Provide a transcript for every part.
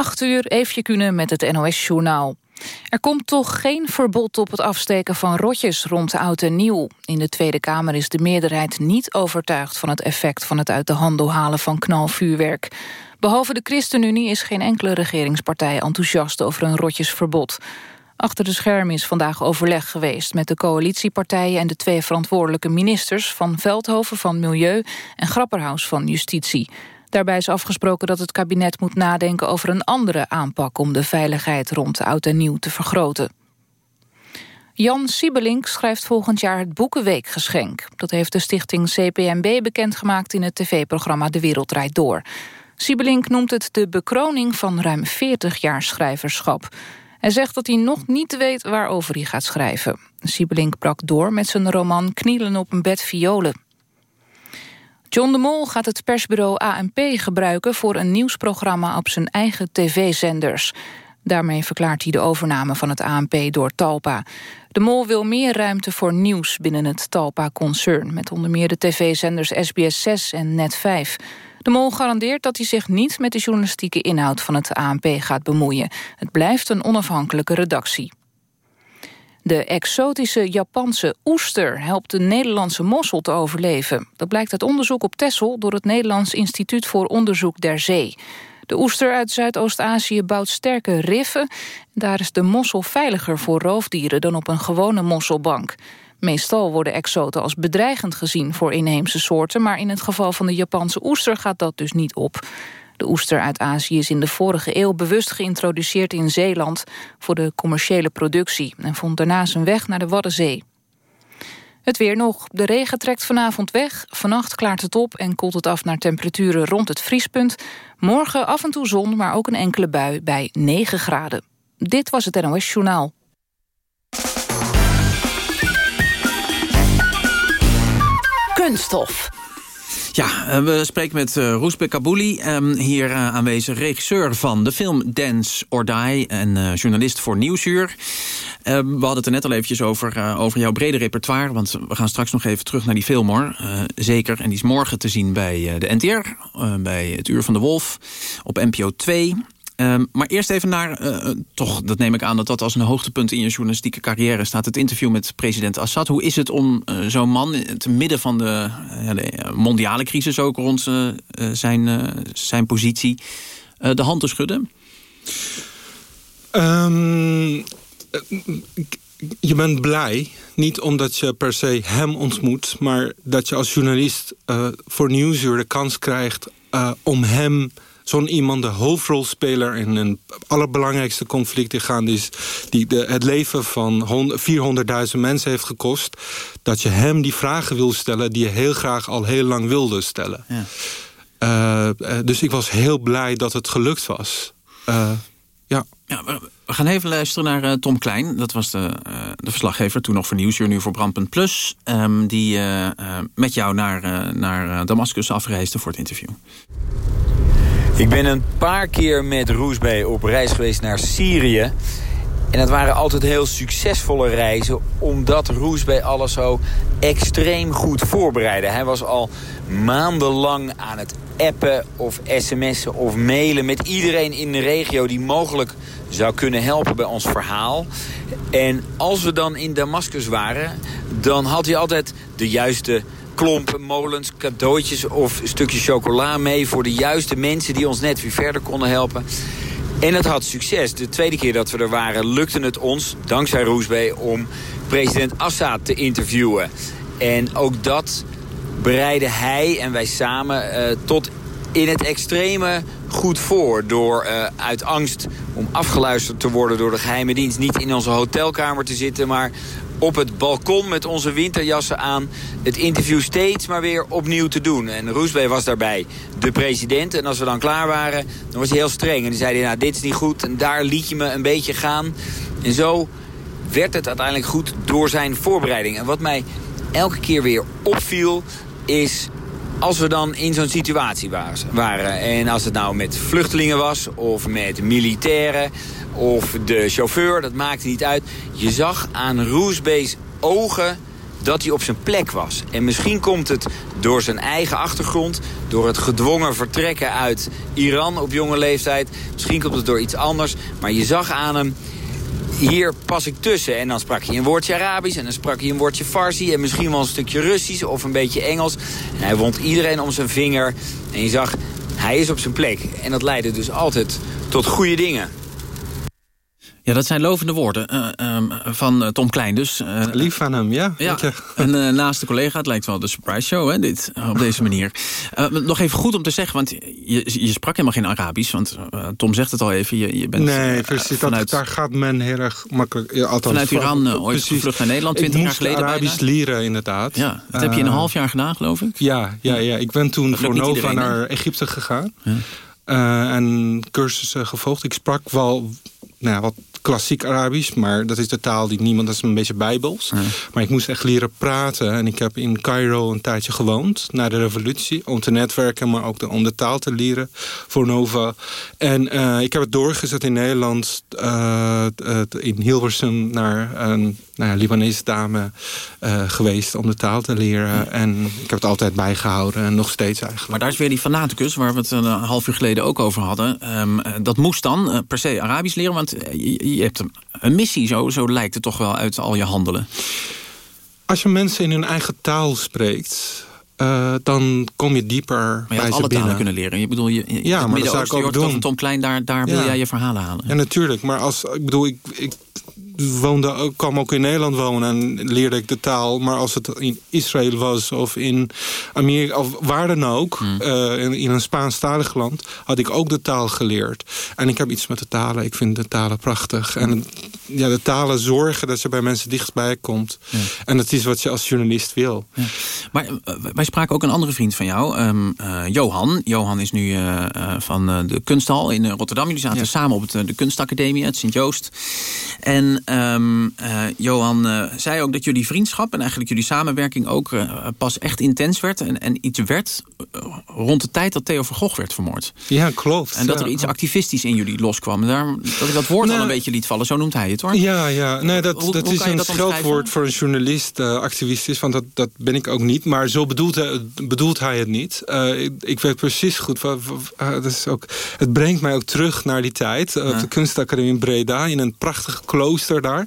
8 uur, Eefje Kunnen met het NOS-journaal. Er komt toch geen verbod op het afsteken van rotjes rond oud en nieuw. In de Tweede Kamer is de meerderheid niet overtuigd... van het effect van het uit de handel halen van knalvuurwerk. Behalve de ChristenUnie is geen enkele regeringspartij enthousiast over een rotjesverbod. Achter de schermen is vandaag overleg geweest met de coalitiepartijen en de twee verantwoordelijke ministers van Veldhoven van Milieu en Grapperhaus van Justitie. Daarbij is afgesproken dat het kabinet moet nadenken over een andere aanpak om de veiligheid rond oud en nieuw te vergroten. Jan Siebelink schrijft volgend jaar het Boekenweekgeschenk. Dat heeft de stichting CPMB bekendgemaakt in het tv-programma De Wereld Draait Door. Siebelink noemt het de bekroning van ruim 40 jaar schrijverschap. Hij zegt dat hij nog niet weet waarover hij gaat schrijven. Siebelink brak door met zijn roman Knielen op een bed violen. John de Mol gaat het persbureau ANP gebruiken... voor een nieuwsprogramma op zijn eigen tv-zenders. Daarmee verklaart hij de overname van het ANP door Talpa. De Mol wil meer ruimte voor nieuws binnen het Talpa-concern... met onder meer de tv-zenders SBS6 en Net5. De Mol garandeert dat hij zich niet met de journalistieke inhoud van het ANP gaat bemoeien. Het blijft een onafhankelijke redactie. De exotische Japanse oester helpt de Nederlandse mossel te overleven. Dat blijkt uit onderzoek op Texel door het Nederlands Instituut voor Onderzoek der Zee. De oester uit Zuidoost-Azië bouwt sterke riffen. Daar is de mossel veiliger voor roofdieren dan op een gewone mosselbank. Meestal worden exoten als bedreigend gezien voor inheemse soorten... maar in het geval van de Japanse oester gaat dat dus niet op. De oester uit Azië is in de vorige eeuw bewust geïntroduceerd in Zeeland... voor de commerciële productie en vond daarna zijn weg naar de Waddenzee. Het weer nog. De regen trekt vanavond weg. Vannacht klaart het op en koelt het af naar temperaturen rond het vriespunt. Morgen af en toe zon, maar ook een enkele bui bij 9 graden. Dit was het NOS Journaal. Kunststof. Ja, eh, we spreken met uh, Roesbe Kabouli, ehm, hier uh, aanwezig regisseur van de film Dance or Die... en journalist voor Nieuwsuur. We hadden het er net al eventjes over, over jouw brede repertoire... want we gaan straks nog even terug naar die film, hoor. zeker, en die is morgen te zien bij de NTR, bij het Uur van de Wolf... op NPO 2... Um, maar eerst even naar, uh, toch, dat neem ik aan dat dat als een hoogtepunt in je journalistieke carrière staat. Het interview met president Assad. Hoe is het om uh, zo'n man, in het midden van de, de mondiale crisis ook rond zijn, zijn positie, de hand te schudden? Um, je bent blij, niet omdat je per se hem ontmoet... maar dat je als journalist voor Nieuwsuur de kans krijgt om hem zo'n iemand de hoofdrolspeler in een allerbelangrijkste conflict die gaan is die de, het leven van 400.000 mensen heeft gekost, dat je hem die vragen wil stellen die je heel graag al heel lang wilde stellen. Ja. Uh, dus ik was heel blij dat het gelukt was. Uh, ja. ja. We gaan even luisteren naar Tom Klein. Dat was de, de verslaggever, toen nog voor Nieuwsuur, nu voor Brandpunt Plus. Um, die met jou naar, naar Damascus afreisde voor het interview. Ik ben een paar keer met Roesbee op reis geweest naar Syrië. En dat waren altijd heel succesvolle reizen... omdat Roesbee alles zo extreem goed voorbereidde. Hij was al maandenlang aan het appen of sms'en of mailen... met iedereen in de regio die mogelijk zou kunnen helpen bij ons verhaal. En als we dan in Damascus waren... dan had hij altijd de juiste klompen, molens, cadeautjes of stukjes chocola mee... voor de juiste mensen die ons net weer verder konden helpen. En het had succes. De tweede keer dat we er waren lukte het ons, dankzij Roesbee... om president Assad te interviewen. En ook dat bereidde hij en wij samen uh, tot in het extreme goed voor. Door uh, uit angst om afgeluisterd te worden door de geheime dienst... niet in onze hotelkamer te zitten, maar op het balkon met onze winterjassen aan... het interview steeds maar weer opnieuw te doen. En Roesbee was daarbij de president. En als we dan klaar waren, dan was hij heel streng. En dan zei hij, nou, dit is niet goed. En daar liet je me een beetje gaan. En zo werd het uiteindelijk goed door zijn voorbereiding. En wat mij elke keer weer opviel, is als we dan in zo'n situatie waren. En als het nou met vluchtelingen was of met militairen of de chauffeur, dat maakte niet uit. Je zag aan Roesbees ogen dat hij op zijn plek was. En misschien komt het door zijn eigen achtergrond... door het gedwongen vertrekken uit Iran op jonge leeftijd. Misschien komt het door iets anders. Maar je zag aan hem hier pas ik tussen. En dan sprak hij een woordje Arabisch en dan sprak hij een woordje Farsi... en misschien wel een stukje Russisch of een beetje Engels. En hij wond iedereen om zijn vinger. En je zag, hij is op zijn plek. En dat leidde dus altijd tot goede dingen. Ja, dat zijn lovende woorden uh, um, van uh, Tom Klein dus. Uh, Lief van hem, ja. ja en naast de collega, het lijkt wel de surprise show, hè, dit, op deze manier. nog even goed om te zeggen, want je, je sprak helemaal geen Arabisch. Want Tom zegt het al even, je, je bent Nee, precies, vanuit, dat, daar gaat men heel erg makkelijk... Ja, althans, vanuit Iran ooit precies. gevlucht naar Nederland, 20 jaar geleden Arabisch bijna. leren, inderdaad. Ja, dat heb je in een half jaar gedaan, geloof ik? Ja, ja, ja. ik ben toen voor Nova naar Egypte gegaan. Ja. en cursussen gevolgd. Ik sprak wel nou ja, wat klassiek Arabisch, maar dat is de taal die niemand, dat is een beetje bijbels. Ja. Maar ik moest echt leren praten en ik heb in Cairo een tijdje gewoond, na de revolutie, om te netwerken, maar ook de, om de taal te leren voor Nova. En uh, ik heb het doorgezet in Nederland, uh, in Hilversum, naar een nou ja, Libanese dame uh, geweest om de taal te leren. Ja. En ik heb het altijd bijgehouden en nog steeds eigenlijk. Maar daar is weer die fanaticus, waar we het een half uur geleden ook over hadden. Um, dat moest dan per se Arabisch leren, want je, je hebt een missie, zo, zo lijkt het toch wel uit al je handelen. Als je mensen in hun eigen taal spreekt... Uh, dan kom je dieper maar je bij alle binnen. talen kunnen leren. Je bedoel, je, je ja, maar dat zou ik ook doen. Tom Klein, daar, daar ja. wil jij je verhalen halen. Ja, natuurlijk. Maar als, ik bedoel, ik, ik woonde ook, kwam ook in Nederland wonen en leerde ik de taal. Maar als het in Israël was of in Amerika of waar dan ook, hmm. uh, in, in, een Spaanstalig land, had ik ook de taal geleerd. En ik heb iets met de talen. Ik vind de talen prachtig. En ja, de talen zorgen dat je bij mensen dichtbij komt. Ja. En dat is wat je als journalist wil. Ja. Maar uh, wij spraken ook een andere vriend van jou, um, uh, Johan. Johan is nu van de kunsthal in Rotterdam. Jullie zaten samen op het, de kunstacademie, het Sint-Joost. En Um, uh, Johan uh, zei ook dat jullie vriendschap en eigenlijk jullie samenwerking ook uh, pas echt intens werd. En, en iets werd rond de tijd dat Theo van Gogh werd vermoord. Ja, klopt. En dat ja. er iets activistisch in jullie loskwam. Daar, dat ik dat woord nou, al een beetje liet vallen, zo noemt hij het hoor. Ja, ja. Nee, dat, hoe, dat hoe is een scheldwoord voor een journalist, activist is. Want dat, dat ben ik ook niet. Maar zo bedoelt hij, bedoelt hij het niet. Ik, ik, weet precies goed. dat is ook, het brengt mij ook terug naar die tijd. Op de kunstacademie in Breda. In een prachtig klooster daar.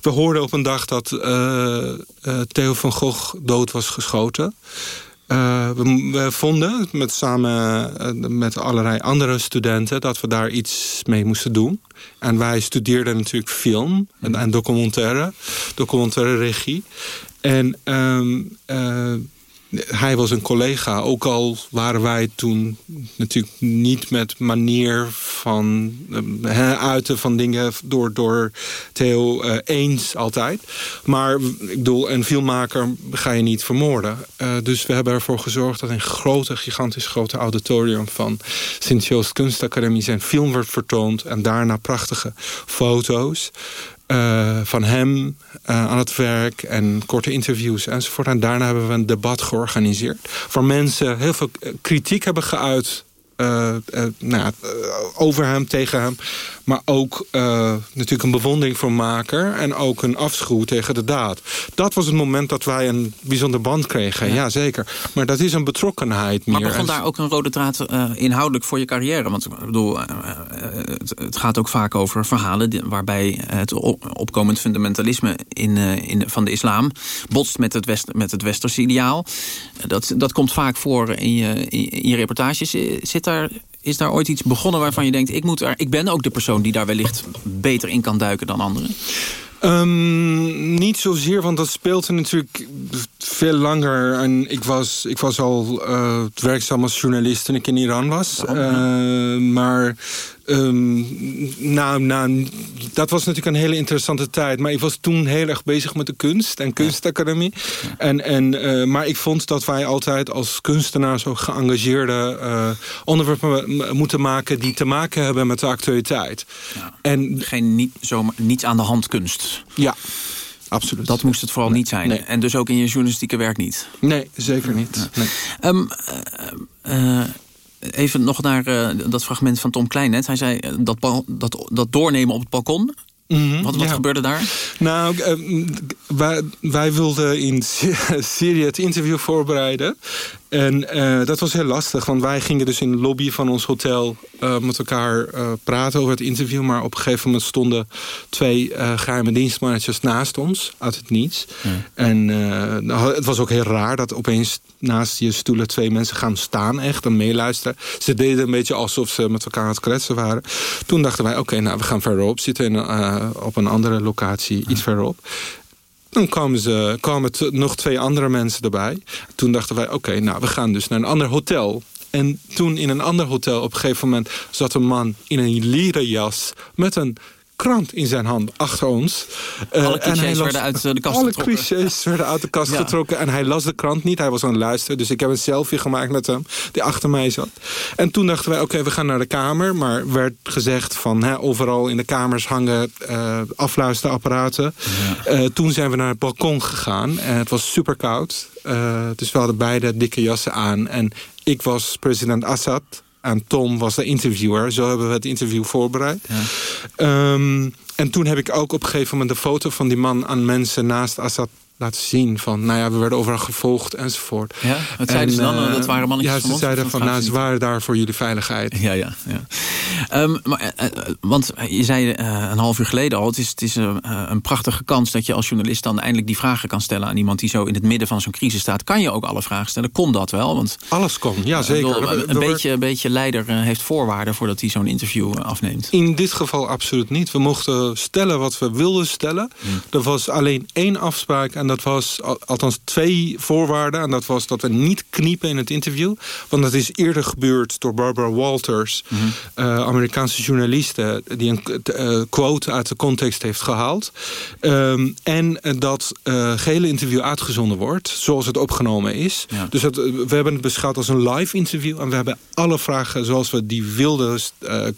We hoorden op een dag dat uh, uh, Theo van Gogh dood was geschoten. Uh, we, we, vonden, met, samen met allerlei andere studenten... dat we daar iets mee moesten doen. En wij studeerden natuurlijk film en, en documentaire, documentaire regie. En... Um, hij was een collega, ook al waren wij toen natuurlijk niet met manier van uh, uiten van dingen door, door Theo uh, eens altijd. Maar ik bedoel, een filmmaker ga je niet vermoorden. Uh, dus we hebben ervoor gezorgd dat een grote, gigantisch grote auditorium van Sint-Joost Kunstacademie zijn film werd vertoond. En daarna prachtige foto's. Uh, van hem uh, aan het werk en korte interviews enzovoort. En daarna hebben we een debat georganiseerd. Waar mensen heel veel kritiek hebben geuit uh, nou, over hem, tegen hem. Maar ook natuurlijk een bewondering voor maker. En ook een afschuw tegen de daad. Dat was het moment dat wij een bijzonder band kregen. Ja, ja zeker. Maar dat is een betrokkenheid meer. Maar begon daar ook een rode draad inhoudelijk voor je carrière? Want ik bedoel, het, het, gaat ook vaak over verhalen... Die, waarbij het opkomend fundamentalisme in, in, van de islam... botst met het, west, met het westerse ideaal. Dat, dat komt vaak voor in je, in je reportages. Zit daar, is daar ooit iets begonnen waarvan je denkt... Ik, moet er, ik ben ook de persoon die daar wellicht beter in kan duiken dan anderen? Um, niet zozeer, want dat speelde natuurlijk veel langer. En ik was, ik was al uh, werkzaam als journalist toen ik in Iran was. Uh, maar um, nou, nou, dat was natuurlijk een hele interessante tijd. Maar ik was toen heel erg bezig met de kunst en kunstacademie. Ja. En, en, uh, maar ik vond dat wij altijd als kunstenaars ook geëngageerde uh, onderwerpen moeten maken... die te maken hebben met de actualiteit. Ja. En, Geen niet, zomaar, niet aan de hand kunst. Ja. Absoluut. Dat moest het vooral nee, niet zijn. Nee. En dus ook in je journalistieke werk niet. Nee, zeker niet. Nee. Um, uh, even nog naar uh, dat fragment van Tom Klein net. Hij zei dat, dat, dat doornemen op het balkon. Mhm, wat, wat gebeurde daar? Nou, wij, wij wilden in Syrië het interview voorbereiden. En uh, dat was heel lastig, want wij gingen dus in de lobby van ons hotel uh, met elkaar uh, praten over het interview. Maar op een gegeven moment stonden twee geheime dienstmanagers naast ons, uit het niets. Ja. En nou, het was ook heel raar dat opeens naast je stoelen twee mensen gaan staan echt en meeluisteren. Ze deden een beetje alsof ze met elkaar aan het kletsen waren. Toen dachten wij, oké, nou we gaan verderop zitten in, op een andere locatie, iets verderop. Dan kwamen, ze, kwamen nog twee andere mensen erbij. Toen dachten wij, oké, nou, we gaan dus naar een ander hotel. En toen in een ander hotel op een gegeven moment zat een man in een leren jas... met een krant in zijn hand achter ons. Uh, alle clichés werden uit de kast alle getrokken. Alle clichés werden uit de kast getrokken. En hij las de krant niet. Hij was aan het luisteren. Dus ik heb een selfie gemaakt met hem. Die achter mij zat. En toen dachten wij, oké, we gaan naar de kamer. Maar werd gezegd van, hè, overal in de kamers hangen uh, afluisterapparaten. Ja. Uh, toen zijn we naar het balkon gegaan. En het was super koud. dus we hadden beide dikke jassen aan. En ik was president Assad en Tom was de interviewer. Zo hebben we het interview voorbereid. Ja. Um, en toen heb ik ook op een gegeven moment de foto van die man aan mensen naast Assad laten zien van, nou ja, we werden overal gevolgd enzovoort. Ja, wat zeiden ze dan? Uh, dat waren mannetjes Ja, ze van zeiden van, nou, ze waren daar voor jullie veiligheid. Ja, ja, ja. Um, maar, uh, want je zei uh, een half uur geleden al, het is, het is een prachtige kans dat je als journalist dan eindelijk die vragen kan stellen aan iemand die zo in het midden van zo'n crisis staat. Kan je ook alle vragen stellen? Kon dat wel? Want, Alles kon, ja zeker. Bedoel, een, beetje, een beetje leider heeft voorwaarden voordat hij zo'n interview afneemt. In dit geval absoluut niet. We mochten stellen wat we wilden stellen. Hmm. Er was alleen één afspraak en dat was althans twee voorwaarden. En dat was dat we niet kniepen in het interview. Want dat is eerder gebeurd door Barbara Walters, mm -hmm. Uh, Amerikaanse journaliste... die een uh, quote uit de context heeft gehaald. Um, en dat gehele interview uitgezonden wordt, zoals het opgenomen is. Ja. Dus het, we hebben het beschouwd als een live interview... en we hebben alle vragen zoals we die wilden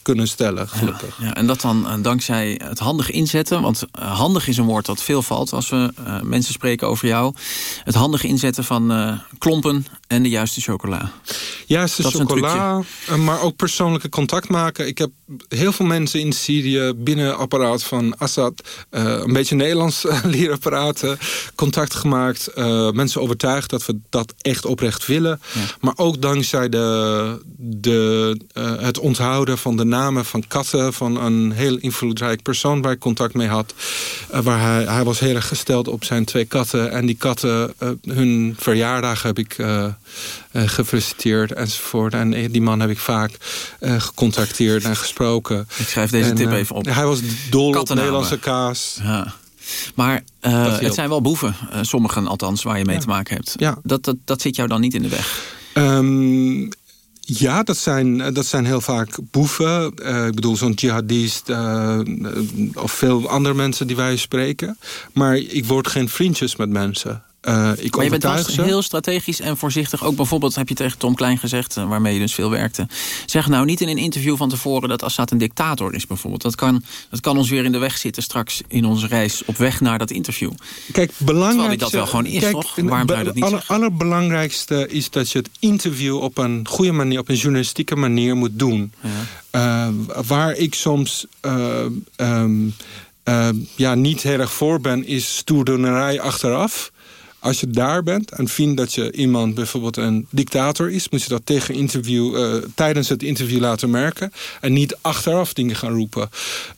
kunnen stellen, gelukkig. Ja, ja, en dat dan dankzij het handig inzetten. Want handig is een woord dat veel valt als we mensen spreken over jou. Het handig inzetten van klompen en de juiste chocola. Juiste dat chocola, eh, maar ook persoonlijke contact maken. Ik heb heel veel mensen in Syrië binnen apparaat van Assad... Uh, een beetje Nederlands leren praten, contact gemaakt. Uh, mensen overtuigd dat we dat echt oprecht willen. Ja. Maar ook dankzij de, de, uh, het onthouden van de namen van katten... van een heel invloedrijk persoon waar ik contact mee had. waar hij, hij was heel erg gesteld op zijn twee katten. En die katten, hun verjaardag heb ik uh, gefeliciteerd enzovoort. En die man heb ik vaak uh, gecontacteerd en gesproken. Ik schrijf deze en, tip even op. Hij was dol op Nederlandse kaas. Ja. Maar het zijn wel boeven, sommigen althans, waar je mee ja. te maken hebt. Ja. Dat, dat, dat zit jou dan niet in de weg? Um, ja, dat zijn, dat zijn heel vaak boeven. Uh, ik bedoel, zo'n jihadist of veel andere mensen die wij spreken. Maar ik word geen vriendjes met mensen. Uh, ik maar je bent ze. heel strategisch en voorzichtig. Ook bijvoorbeeld heb je tegen Tom Klein gezegd, uh, waarmee je dus veel werkte. Zeg nou niet in een interview van tevoren dat Assad een dictator is bijvoorbeeld. Dat kan, dat kan ons weer in de weg zitten straks in onze reis op weg naar dat interview. Kijk, belangrijk. dat wel gewoon is, kijk, toch? Waarom zou je dat niet aller, allerbelangrijkste is dat je het interview op een goede manier, op een journalistieke manier moet doen. Ja. Uh, waar ik soms... Um, ja, niet heel erg voor ben, is stoerdoenerij achteraf als je daar bent en vindt dat je iemand bijvoorbeeld een dictator is... moet je dat tegen interview, uh, tijdens het interview laten merken... en niet achteraf dingen gaan roepen.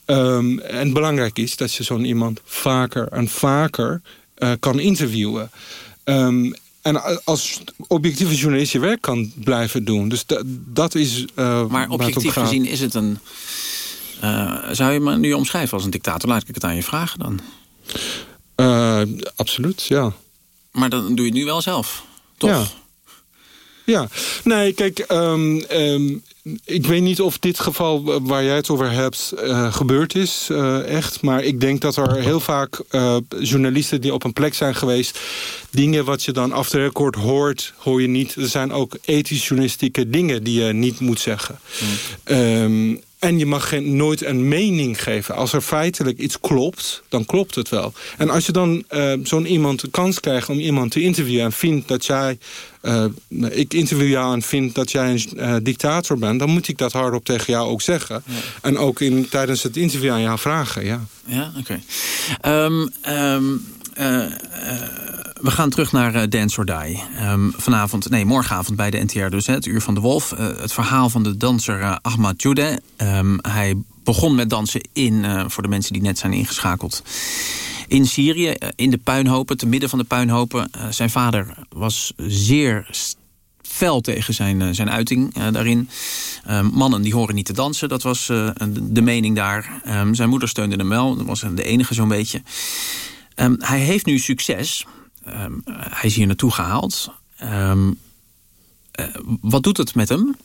Um, en belangrijk is dat je zo'n iemand vaker en vaker uh, kan interviewen. Um, en als objectieve journalist je werk kan blijven doen. Dus dat is uh, Maar objectief gezien is het een... zou je me nu omschrijven als een dictator? Laat ik het aan je vragen dan. absoluut, ja. Maar dan doe je nu wel zelf, toch? Ja. Ja, nee, kijk, um, um, ik weet niet of dit geval waar jij het over hebt uh, gebeurd is, uh, echt. Maar ik denk dat er heel vaak uh, journalisten die op een plek zijn geweest... dingen wat je dan af de record hoort, hoor je niet. Er zijn ook ethisch journalistieke dingen die je niet moet zeggen. Mm. Um, En je mag geen, nooit een mening geven. Als er feitelijk iets klopt, dan klopt het wel. En als je dan uh, zo'n iemand de kans krijgt om iemand te interviewen... en vindt dat jij... Uh, ik interview jou en vind dat jij een uh, dictator bent... dan moet ik dat hardop tegen jou ook zeggen. Ja. En ook in, tijdens het interview aan jou vragen, ja. Ja, oké. Okay. Um, um, we gaan terug naar uh, or Die. Vanavond, nee, morgenavond bij de NTR dus, hè, het Uur van de Wolf. Uh, het verhaal van de danser uh, Ahmad Jude. Um, hij begon met dansen in, voor de mensen die net zijn ingeschakeld... in Syrië, in de puinhopen, te midden van de puinhopen. zijn vader was zeer fel tegen zijn, zijn uiting daarin. Um, mannen die horen niet te dansen, dat was de mening daar. zijn moeder steunde hem wel, dat was de enige zo'n beetje. hij heeft nu succes... Um, hij is hier naartoe gehaald. Um, uh, wat doet het met hem?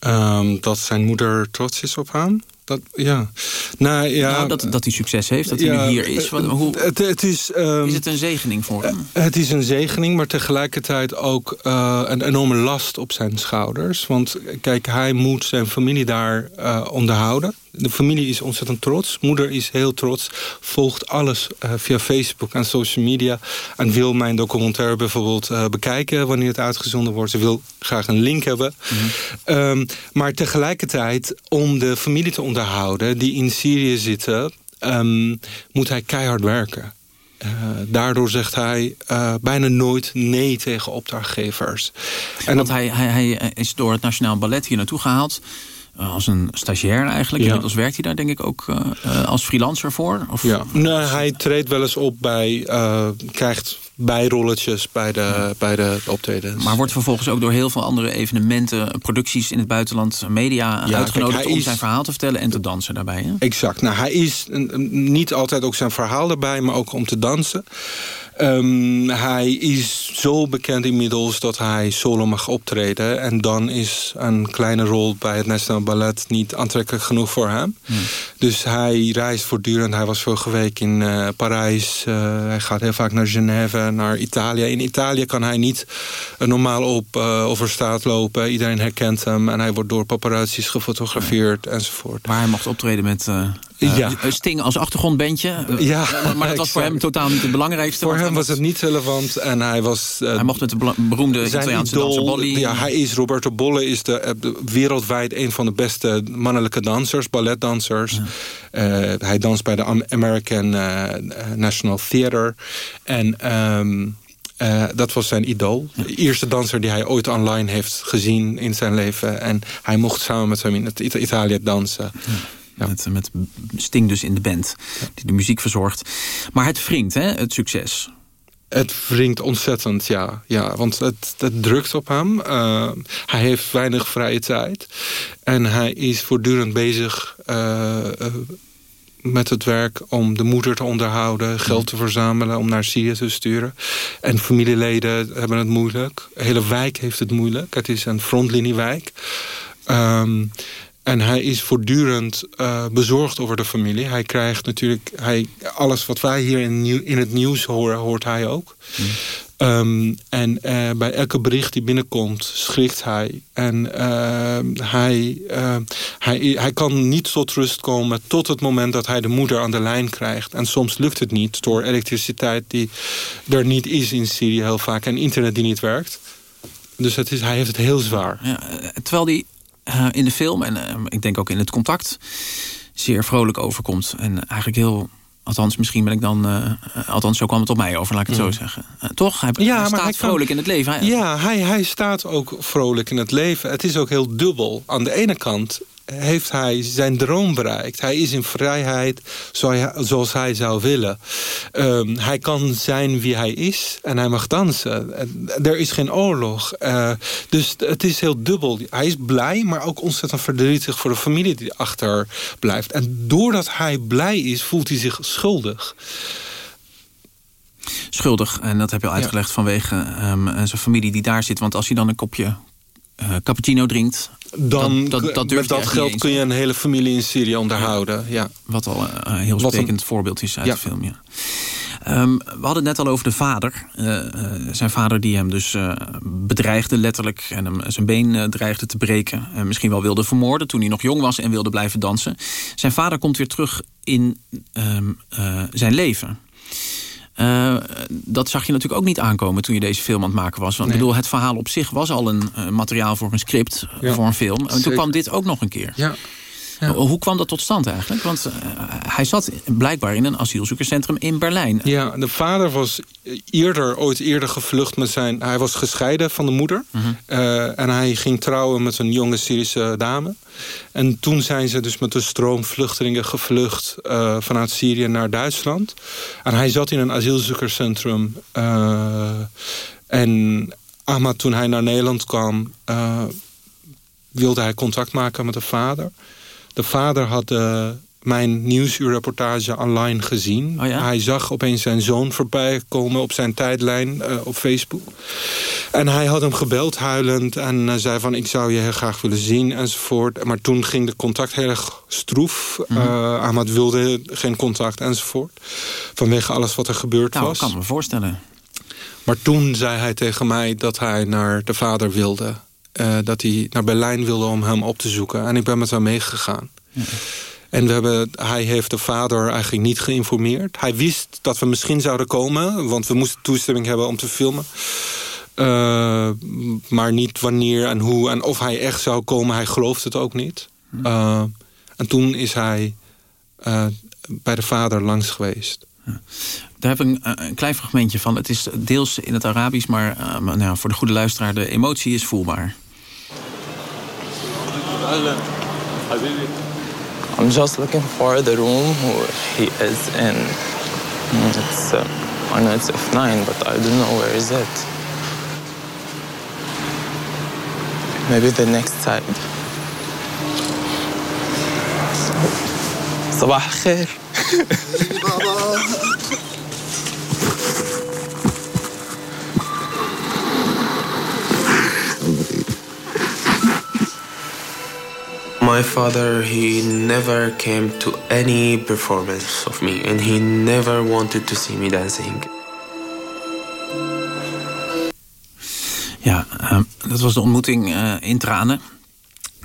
Um, dat zijn moeder trots is op hem. Dat, ja. Nou, ja, nou, dat, dat hij succes heeft, dat hij ja, nu hier is. Wat, hoe, het, het is, um, is het een zegening voor hem? Het is een zegening, maar tegelijkertijd ook uh, een enorme last op zijn schouders. Want kijk, hij moet zijn familie daar uh, onderhouden. De familie is ontzettend trots. Moeder is heel trots. Volgt alles uh, via Facebook en social media. En wil mijn documentaire bijvoorbeeld uh, bekijken wanneer het uitgezonden wordt. Ze wil graag een link hebben. Mm -hmm. um, maar tegelijkertijd om de familie te onderhouden die in Syrië zitten... Um, moet hij keihard werken. Uh, daardoor zegt hij uh, bijna nooit nee tegen opdrachtgevers. En Want hij, hij, hij is door het Nationaal Ballet hier naartoe gehaald als een stagiair eigenlijk. Ja. Inmiddels werkt hij daar denk ik ook uh, als freelancer voor? Of, ja, nee, hij treedt wel eens op bij, uh, krijgt bijrolletjes bij de, ja. bij de optredens. Maar wordt vervolgens ook door heel veel andere evenementen, producties in het buitenland, media ja, uitgenodigd kijk, om is, zijn verhaal te vertellen en te dansen daarbij. Hè? Exact. Nou, hij is niet altijd ook zijn verhaal erbij, maar ook om te dansen. Um, hij is zo bekend inmiddels dat hij solo mag optreden. En dan is een kleine rol bij het National Ballet niet aantrekkelijk genoeg voor hem. Hmm. Dus hij reist voortdurend. Hij was vorige week in uh, Parijs. Uh, hij gaat heel vaak naar Genève, naar Italië. In Italië kan hij niet uh, normaal op uh, over straat lopen. Iedereen herkent hem. En hij wordt door paparazzi's gefotografeerd enzovoort. Maar hij mocht optreden met... Uh, ja. Sting als achtergrondbandje. Ja, maar dat was voor hem totaal niet het belangrijkste. Voor hem was het niet relevant. En hij was... Hij mocht met de beroemde Italiaanse danser Bolli. Ja, hij is, Roberto Bolle is de, wereldwijd een van de beste mannelijke dansers. Balletdansers. Hij danst bij de American National Theater. En... Uh, dat was zijn idool. De eerste danser die hij ooit online heeft gezien in zijn leven. En hij mocht samen met hem in het Italië dansen. Ja. Ja. Met, met Sting dus in de band, die de muziek verzorgt. Maar het wringt, hè, het succes. Het wringt ontzettend, ja. ja want het, het drukt op hem. Uh, hij heeft weinig vrije tijd. En hij is voortdurend bezig... Uh, uh, met het werk om de moeder te onderhouden... geld te verzamelen om naar Syrië te sturen. En familieleden hebben het moeilijk. De hele wijk heeft het moeilijk. Het is een frontliniewijk. Um, en hij is voortdurend uh, bezorgd over de familie. Hij krijgt natuurlijk... Hij, alles wat wij hier in, in het nieuws horen, hoort hij ook. Mm. Um, en uh, bij elke bericht die binnenkomt, schrikt hij. En uh, hij, hij, hij kan niet tot rust komen tot het moment dat hij de moeder aan de lijn krijgt. En soms lukt het niet door elektriciteit die er niet is in Syrië heel vaak. En internet die niet werkt. Dus het is, hij heeft het heel zwaar. Ja, terwijl die uh, in de film en uh, ik denk ook in het contact zeer vrolijk overkomt. En eigenlijk heel, althans misschien ben ik dan, uh, althans zo kwam het op mij over, laat ik het mm. zo zeggen. toch? Hij, ja, hij staat hij vrolijk kan, in het leven. Hij, ja, hij, hij staat ook vrolijk in het leven. Het is ook heel dubbel. Aan de ene kant heeft hij zijn droom bereikt. Hij is in vrijheid zoals hij zou willen. Um, hij kan zijn wie hij is en hij mag dansen. Er is geen oorlog. Uh, dus het is heel dubbel. Hij is blij, maar ook ontzettend verdrietig voor de familie die achter blijft. En doordat hij blij is, voelt hij zich schuldig schuldig. En dat heb je al uitgelegd ja. vanwege um, zijn familie die daar zit. Want als hij dan een kopje uh, cappuccino drinkt... Dan, dat, dat, dat met dat geld kun je een hele familie in Syrië onderhouden. Ja. Wat al een heel sprekend voorbeeld is uit ja. de film. Ja. Ehm, we hadden het net al over de vader. Uh, zijn vader die hem dus uh, bedreigde letterlijk... en hem zijn been dreigde te breken. En misschien wel wilde vermoorden toen hij nog jong was... en wilde blijven dansen. Zijn vader komt weer terug in um, zijn leven. Uh, dat zag je natuurlijk ook niet aankomen toen je deze film aan het maken was. Want nee. bedoel, het verhaal op zich was al een uh, materiaal voor een script, ja, voor een film. En toen kwam dit ook nog een keer. Ja. Ja. Hoe kwam dat tot stand eigenlijk? Want uh, hij zat blijkbaar in een asielzoekerscentrum in Berlijn. Ja, de vader was eerder, ooit eerder gevlucht met zijn... Hij was gescheiden van de moeder. Mhm. Uh -huh. en hij ging trouwen met een jonge Syrische dame. En toen zijn ze dus met de stroom vluchtelingen gevlucht... Uh, vanuit Syrië naar Duitsland. En hij zat in een asielzoekerscentrum. en Ahmad, toen hij naar Nederland kwam... wilde hij contact maken met de vader... De vader had uh, mijn nieuwsuurreportage online gezien. Oh ja? Hij zag opeens zijn zoon voorbij komen op zijn tijdlijn uh, op Facebook. En hij had hem gebeld huilend en uh, zei van ik zou je heel graag willen zien enzovoort. Maar toen ging de contact heel erg stroef. Mm. Ahmad wilde geen contact enzovoort. Vanwege alles wat er gebeurd nou, was. kan me voorstellen. Maar toen zei hij tegen mij dat hij naar de vader wilde. Uh, dat hij naar Berlijn wilde om hem op te zoeken. En ik ben met hem meegegaan. Ja. En we hebben, hij heeft de vader eigenlijk niet geïnformeerd. Hij wist dat we misschien zouden komen. Want we moesten toestemming hebben om te filmen. Uh, maar niet wanneer en hoe en of hij echt zou komen. Hij gelooft het ook niet. Uh, en toen is hij uh, bij de vader langs geweest. Daar heb ik een, een, klein fragmentje van. Het is deels in het Arabisch, maar nou, voor de goede luisteraar... de emotie is voelbaar. I'm just looking for the room where he is in. Mm, it's, uh, I know it's F9, but I don't know where is it. Maybe the next side. صباح الخير My father, he never came to any performance of me and he never wanted to see me dancing. Ja, uh, dat was de ontmoeting uh, in Tranen.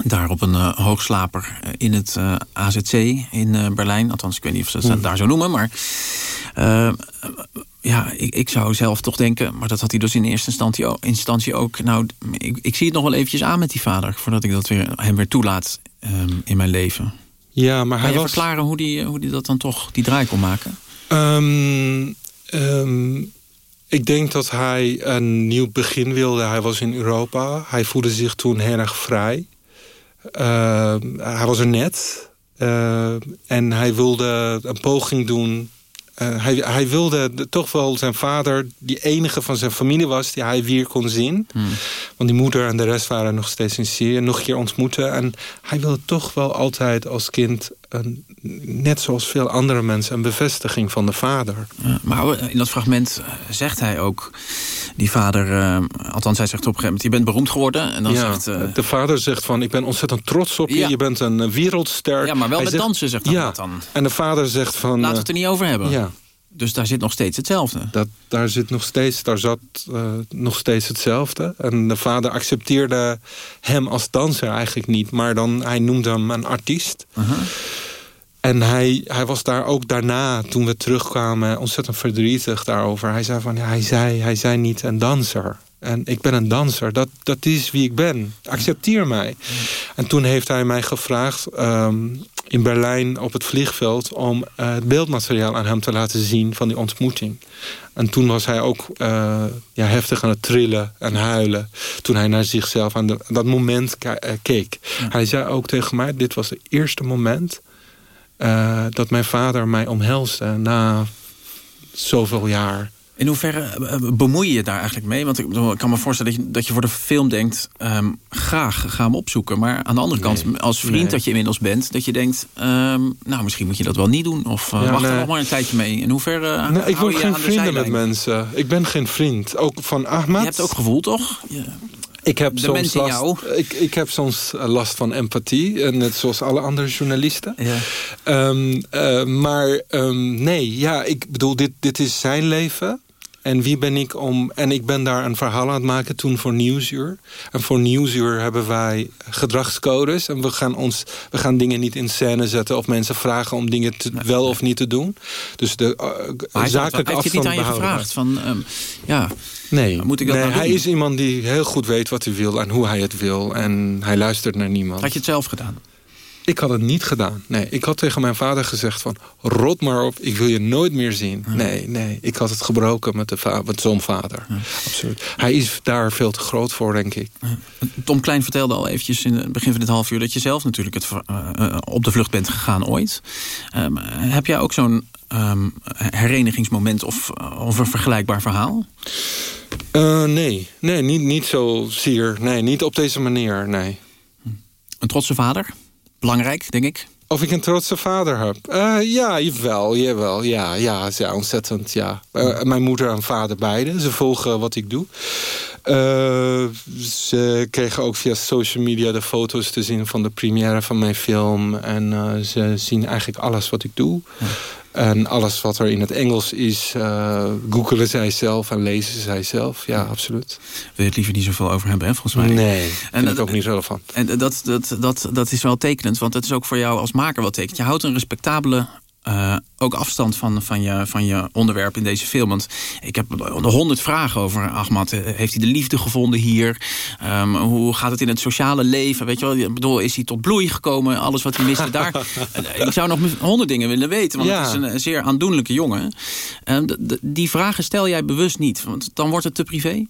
Daar op een uh, hoogslaper in het AZC in Berlijn. Althans, ik weet niet of ze het mm. daar zo noemen, maar... Uh, ja, ik, ik, zou zelf toch denken... maar dat had hij dus in eerste instantie, instantie ook... nou, ik, ik, zie het nog wel eventjes aan met die vader... voordat ik dat weer, hem weer toelaat um, in mijn leven. Ja, maar kan hij je was... verklaren hoe die, hoe die dat dan toch die draai kon maken? Um, um, ik denk dat hij een nieuw begin wilde. Hij was in Europa. Hij voelde zich toen heel erg vrij. Uh, hij was er net. Uh, en hij wilde een poging doen uh, hij, hij, wilde de, toch wel zijn vader, die enige van zijn familie was... die hij weer kon zien. Hmm. Want die moeder en de rest waren nog steeds in Syrië. Nog een keer ontmoeten. En hij wilde toch wel altijd als kind... Een, net zoals veel andere mensen, een bevestiging van de vader. Ja, maar in dat fragment zegt hij ook... die vader, uh, althans hij zegt op een gegeven moment... je bent beroemd geworden. En dan ja, zegt, uh, de vader zegt van, ik ben ontzettend trots op je. Ja. Je bent een wereldster. Ja, maar wel hij met zegt, dansen, zegt hij dan. En de vader zegt van... Laten we het er niet over hebben. Ja. Dus daar zit nog steeds hetzelfde. Dat, daar, zit nog steeds, daar zat uh, nog steeds hetzelfde. En de vader accepteerde hem als danser eigenlijk niet. Maar dan, hij noemde hem een artiest. Uh -huh. En hij, hij was daar ook daarna, toen we terugkwamen... ontzettend verdrietig daarover. Hij zei van, ja, hij zei, hij zei niet een danser. En ik ben een danser, dat, dat is wie ik ben. Accepteer mij. En toen heeft hij mij gevraagd... Um, in Berlijn op het vliegveld... om uh, het beeldmateriaal aan hem te laten zien van die ontmoeting. En toen was hij ook uh, ja, heftig aan het trillen en huilen... toen hij naar zichzelf aan, de, aan dat moment uh, keek. Ja. Hij zei ook tegen mij... dit was het eerste moment uh, dat mijn vader mij omhelsde... na zoveel jaar. In hoeverre bemoei je je daar eigenlijk mee? Want ik, kan me voorstellen dat je, dat je voor de film denkt... Um, graag, ga hem opzoeken. Maar aan de andere nee, kant, als vriend nee. dat je inmiddels bent... dat je denkt, um, nou, misschien moet je dat wel niet doen. Of uh, ja, wacht nee. er nog maar een tijdje mee. In hoeverre nee, Ik word geen vrienden de met mensen. Ik ben geen vriend. Ook van Ahmad. Je hebt ook gevoel, toch? Ja. Ik heb, de soms last, ik, ik heb soms eh, last van empathie, eh, net zoals alle andere journalisten. Ja. Ehm, eh, maar ehm, nee, ja, ik bedoel, dit, dit is zijn leven. En wie ben ik om... En ik ben daar een verhaal aan het maken toen voor Nieuwsuur. En voor Nieuwsuur hebben wij gedragscodes. En we gaan, ons, we gaan dingen niet in scène zetten... of mensen vragen om dingen te, wel of niet te doen. Dus de uh, hij zakelijke heeft je het afstand niet aan je behouden. gevraagd? Van, ehm, ja, Nee, Moet ik dat nee nou hij is iemand die heel goed weet wat hij wil... en hoe hij het wil. En hij luistert naar niemand. had je het zelf gedaan? Ik had het niet gedaan. Nee, ik had tegen mijn vader gezegd van... rot maar op, ik wil je nooit meer zien. Nee, nee, ik had het gebroken met, de met zo'n vader. Absoluut. Hij is daar veel te groot voor, denk ik. Tom Klein vertelde al eventjes in het begin van dit half uur... dat je zelf natuurlijk het, eh, eh, op de vlucht bent gegaan ooit. Ehm, heb jij ook zo'n ehm, herenigingsmoment of, of een vergelijkbaar verhaal? Eh, nee, nee niet, niet zozeer. Nee, niet op deze manier, nee. Een trotse vader? Belangrijk, denk ik. Of ik een trotse vader heb? Eh, ja, jawel, jawel. Ja, ja, ja ontzettend, ja. Eh, mijn moeder en vader beide. Ze volgen wat ik doe. Eh, ze kregen ook via social media de foto's te zien van de première van mijn film. En ze zien eigenlijk alles wat ik doe. En alles wat er in het Engels is, eh googelen zij zelf en lezen zij zelf. Ja, absoluut. Wil je het liever niet zoveel over hebben, hè, volgens mij? Nee, vind En dat- ook niet relevant. En dat, dat, dat, dat is wel tekenend, want dat is ook voor jou als maker wel tekenend. Je houdt een respectabele eh, ook afstand van, van, je, van je onderwerp in deze film. Want ik heb er honderd vragen over Ahmad. Eh, Heeft hij de liefde gevonden hier? Ehm, hoe gaat het in het sociale leven? Weet je wel, ik bedoel, is hij tot bloei gekomen? Alles wat hij miste daar. Eh, ik zou nog honderd dingen willen weten, want Ja. het is een, zeer aandoenlijke jongen. D- die vragen stel jij bewust niet, want dan wordt het te privé.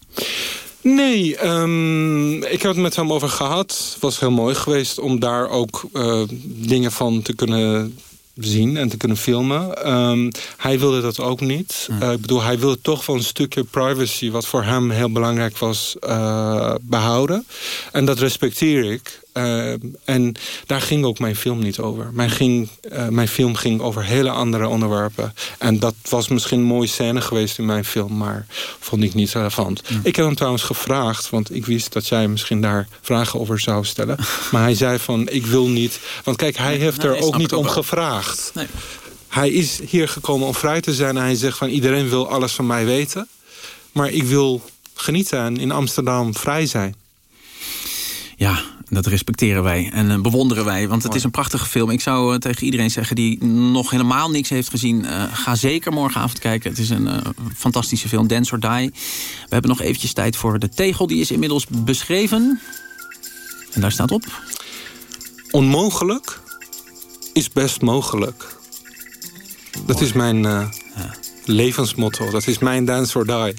Nee, ehm, ik heb het met hem over gehad. Het was heel mooi geweest om daar ook dingen van te kunnen zien en te kunnen filmen. Ehm, hij wilde dat ook niet. Eh, ik bedoel, hij wilde toch wel een stukje privacy... wat voor hem heel belangrijk was, eh, behouden. En dat respecteer ik. Eh, en daar ging ook mijn film niet over. Mijn, ging, eh, mijn film ging over hele andere onderwerpen. En dat was misschien een mooie scène geweest in mijn film... maar vond ik niet relevant. Ik heb hem trouwens gevraagd... want ik wist dat jij misschien daar vragen over zou stellen. maar hij zei van, ik wil niet... Want kijk, hij heeft er ook niet om gevraagd. Nee. Hij is hier gekomen om vrij te zijn... en hij zegt van, iedereen wil alles van mij weten. Maar ik wil genieten en in Amsterdam vrij zijn. Ja, dat respecteren wij en eh, bewonderen wij. Want het is een prachtige film. Ik zou eh, tegen iedereen zeggen die nog helemaal niks heeft gezien... eh, ga zeker morgenavond kijken. Het is een fantastische film, Dance or Die. We hebben nog eventjes tijd voor de tegel. Die is inmiddels beschreven. En daar staat op. Onmogelijk is best mogelijk. Dat is mijn levensmotto. Dat is mijn dance or die. Ja.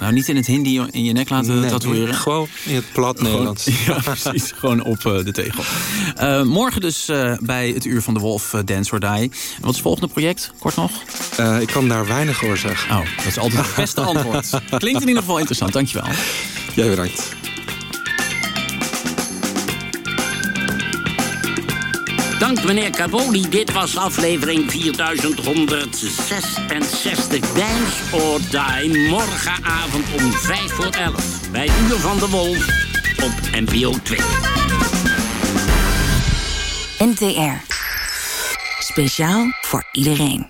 Nou, niet in het Hindi in je nek laten Nee, tatoeëren. Gewoon in het plat Nederlands. Ja, precies. Gewoon op eh, de tegel. Eh, morgen dus eh, bij het Uur van de Wolf, Dance or Die. En wat is het volgende project? Kort nog. Ik kan daar weinig over zeggen. Oh, dat is altijd het beste antwoord. Klinkt in ieder geval interessant. Dankjewel. Jij bedankt. Dank meneer Cavoli. Dit was aflevering 4166. Dance or Die. Morgenavond om 5 voor 11. Bij Uur van de Wolf op NPO 2. NTR. Speciaal voor iedereen.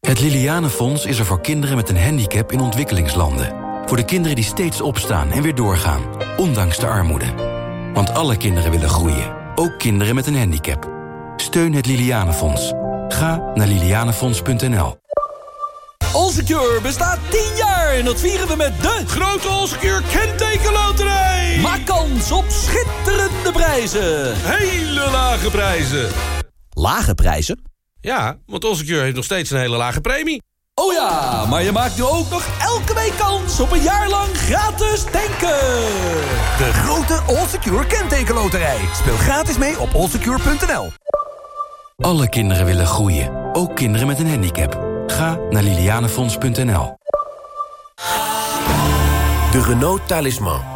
Het Lilianenfonds is er voor kinderen met een handicap in ontwikkelingslanden. Voor de kinderen die steeds opstaan en weer doorgaan, ondanks de armoede. Want alle kinderen willen groeien, ook kinderen met een handicap. Steun het Lilianenfonds. Ga naar lilianenfonds.nl. Allsecure bestaat 10 jaar en dat vieren we met de grote Allsecure kentekenloterij. Maak kans op schitterende prijzen. Hele lage prijzen. Lage prijzen? Ja, want Allsecure heeft nog steeds een hele lage premie. Oh ja, maar je maakt nu ook nog elke week kans op een jaar lang gratis tanken. De grote Allsecure kentekenloterij. Speel gratis mee op allsecure.nl. Alle kinderen willen groeien, ook kinderen met een handicap. Ga naar lilianenfonds.nl. De Renault Talisman.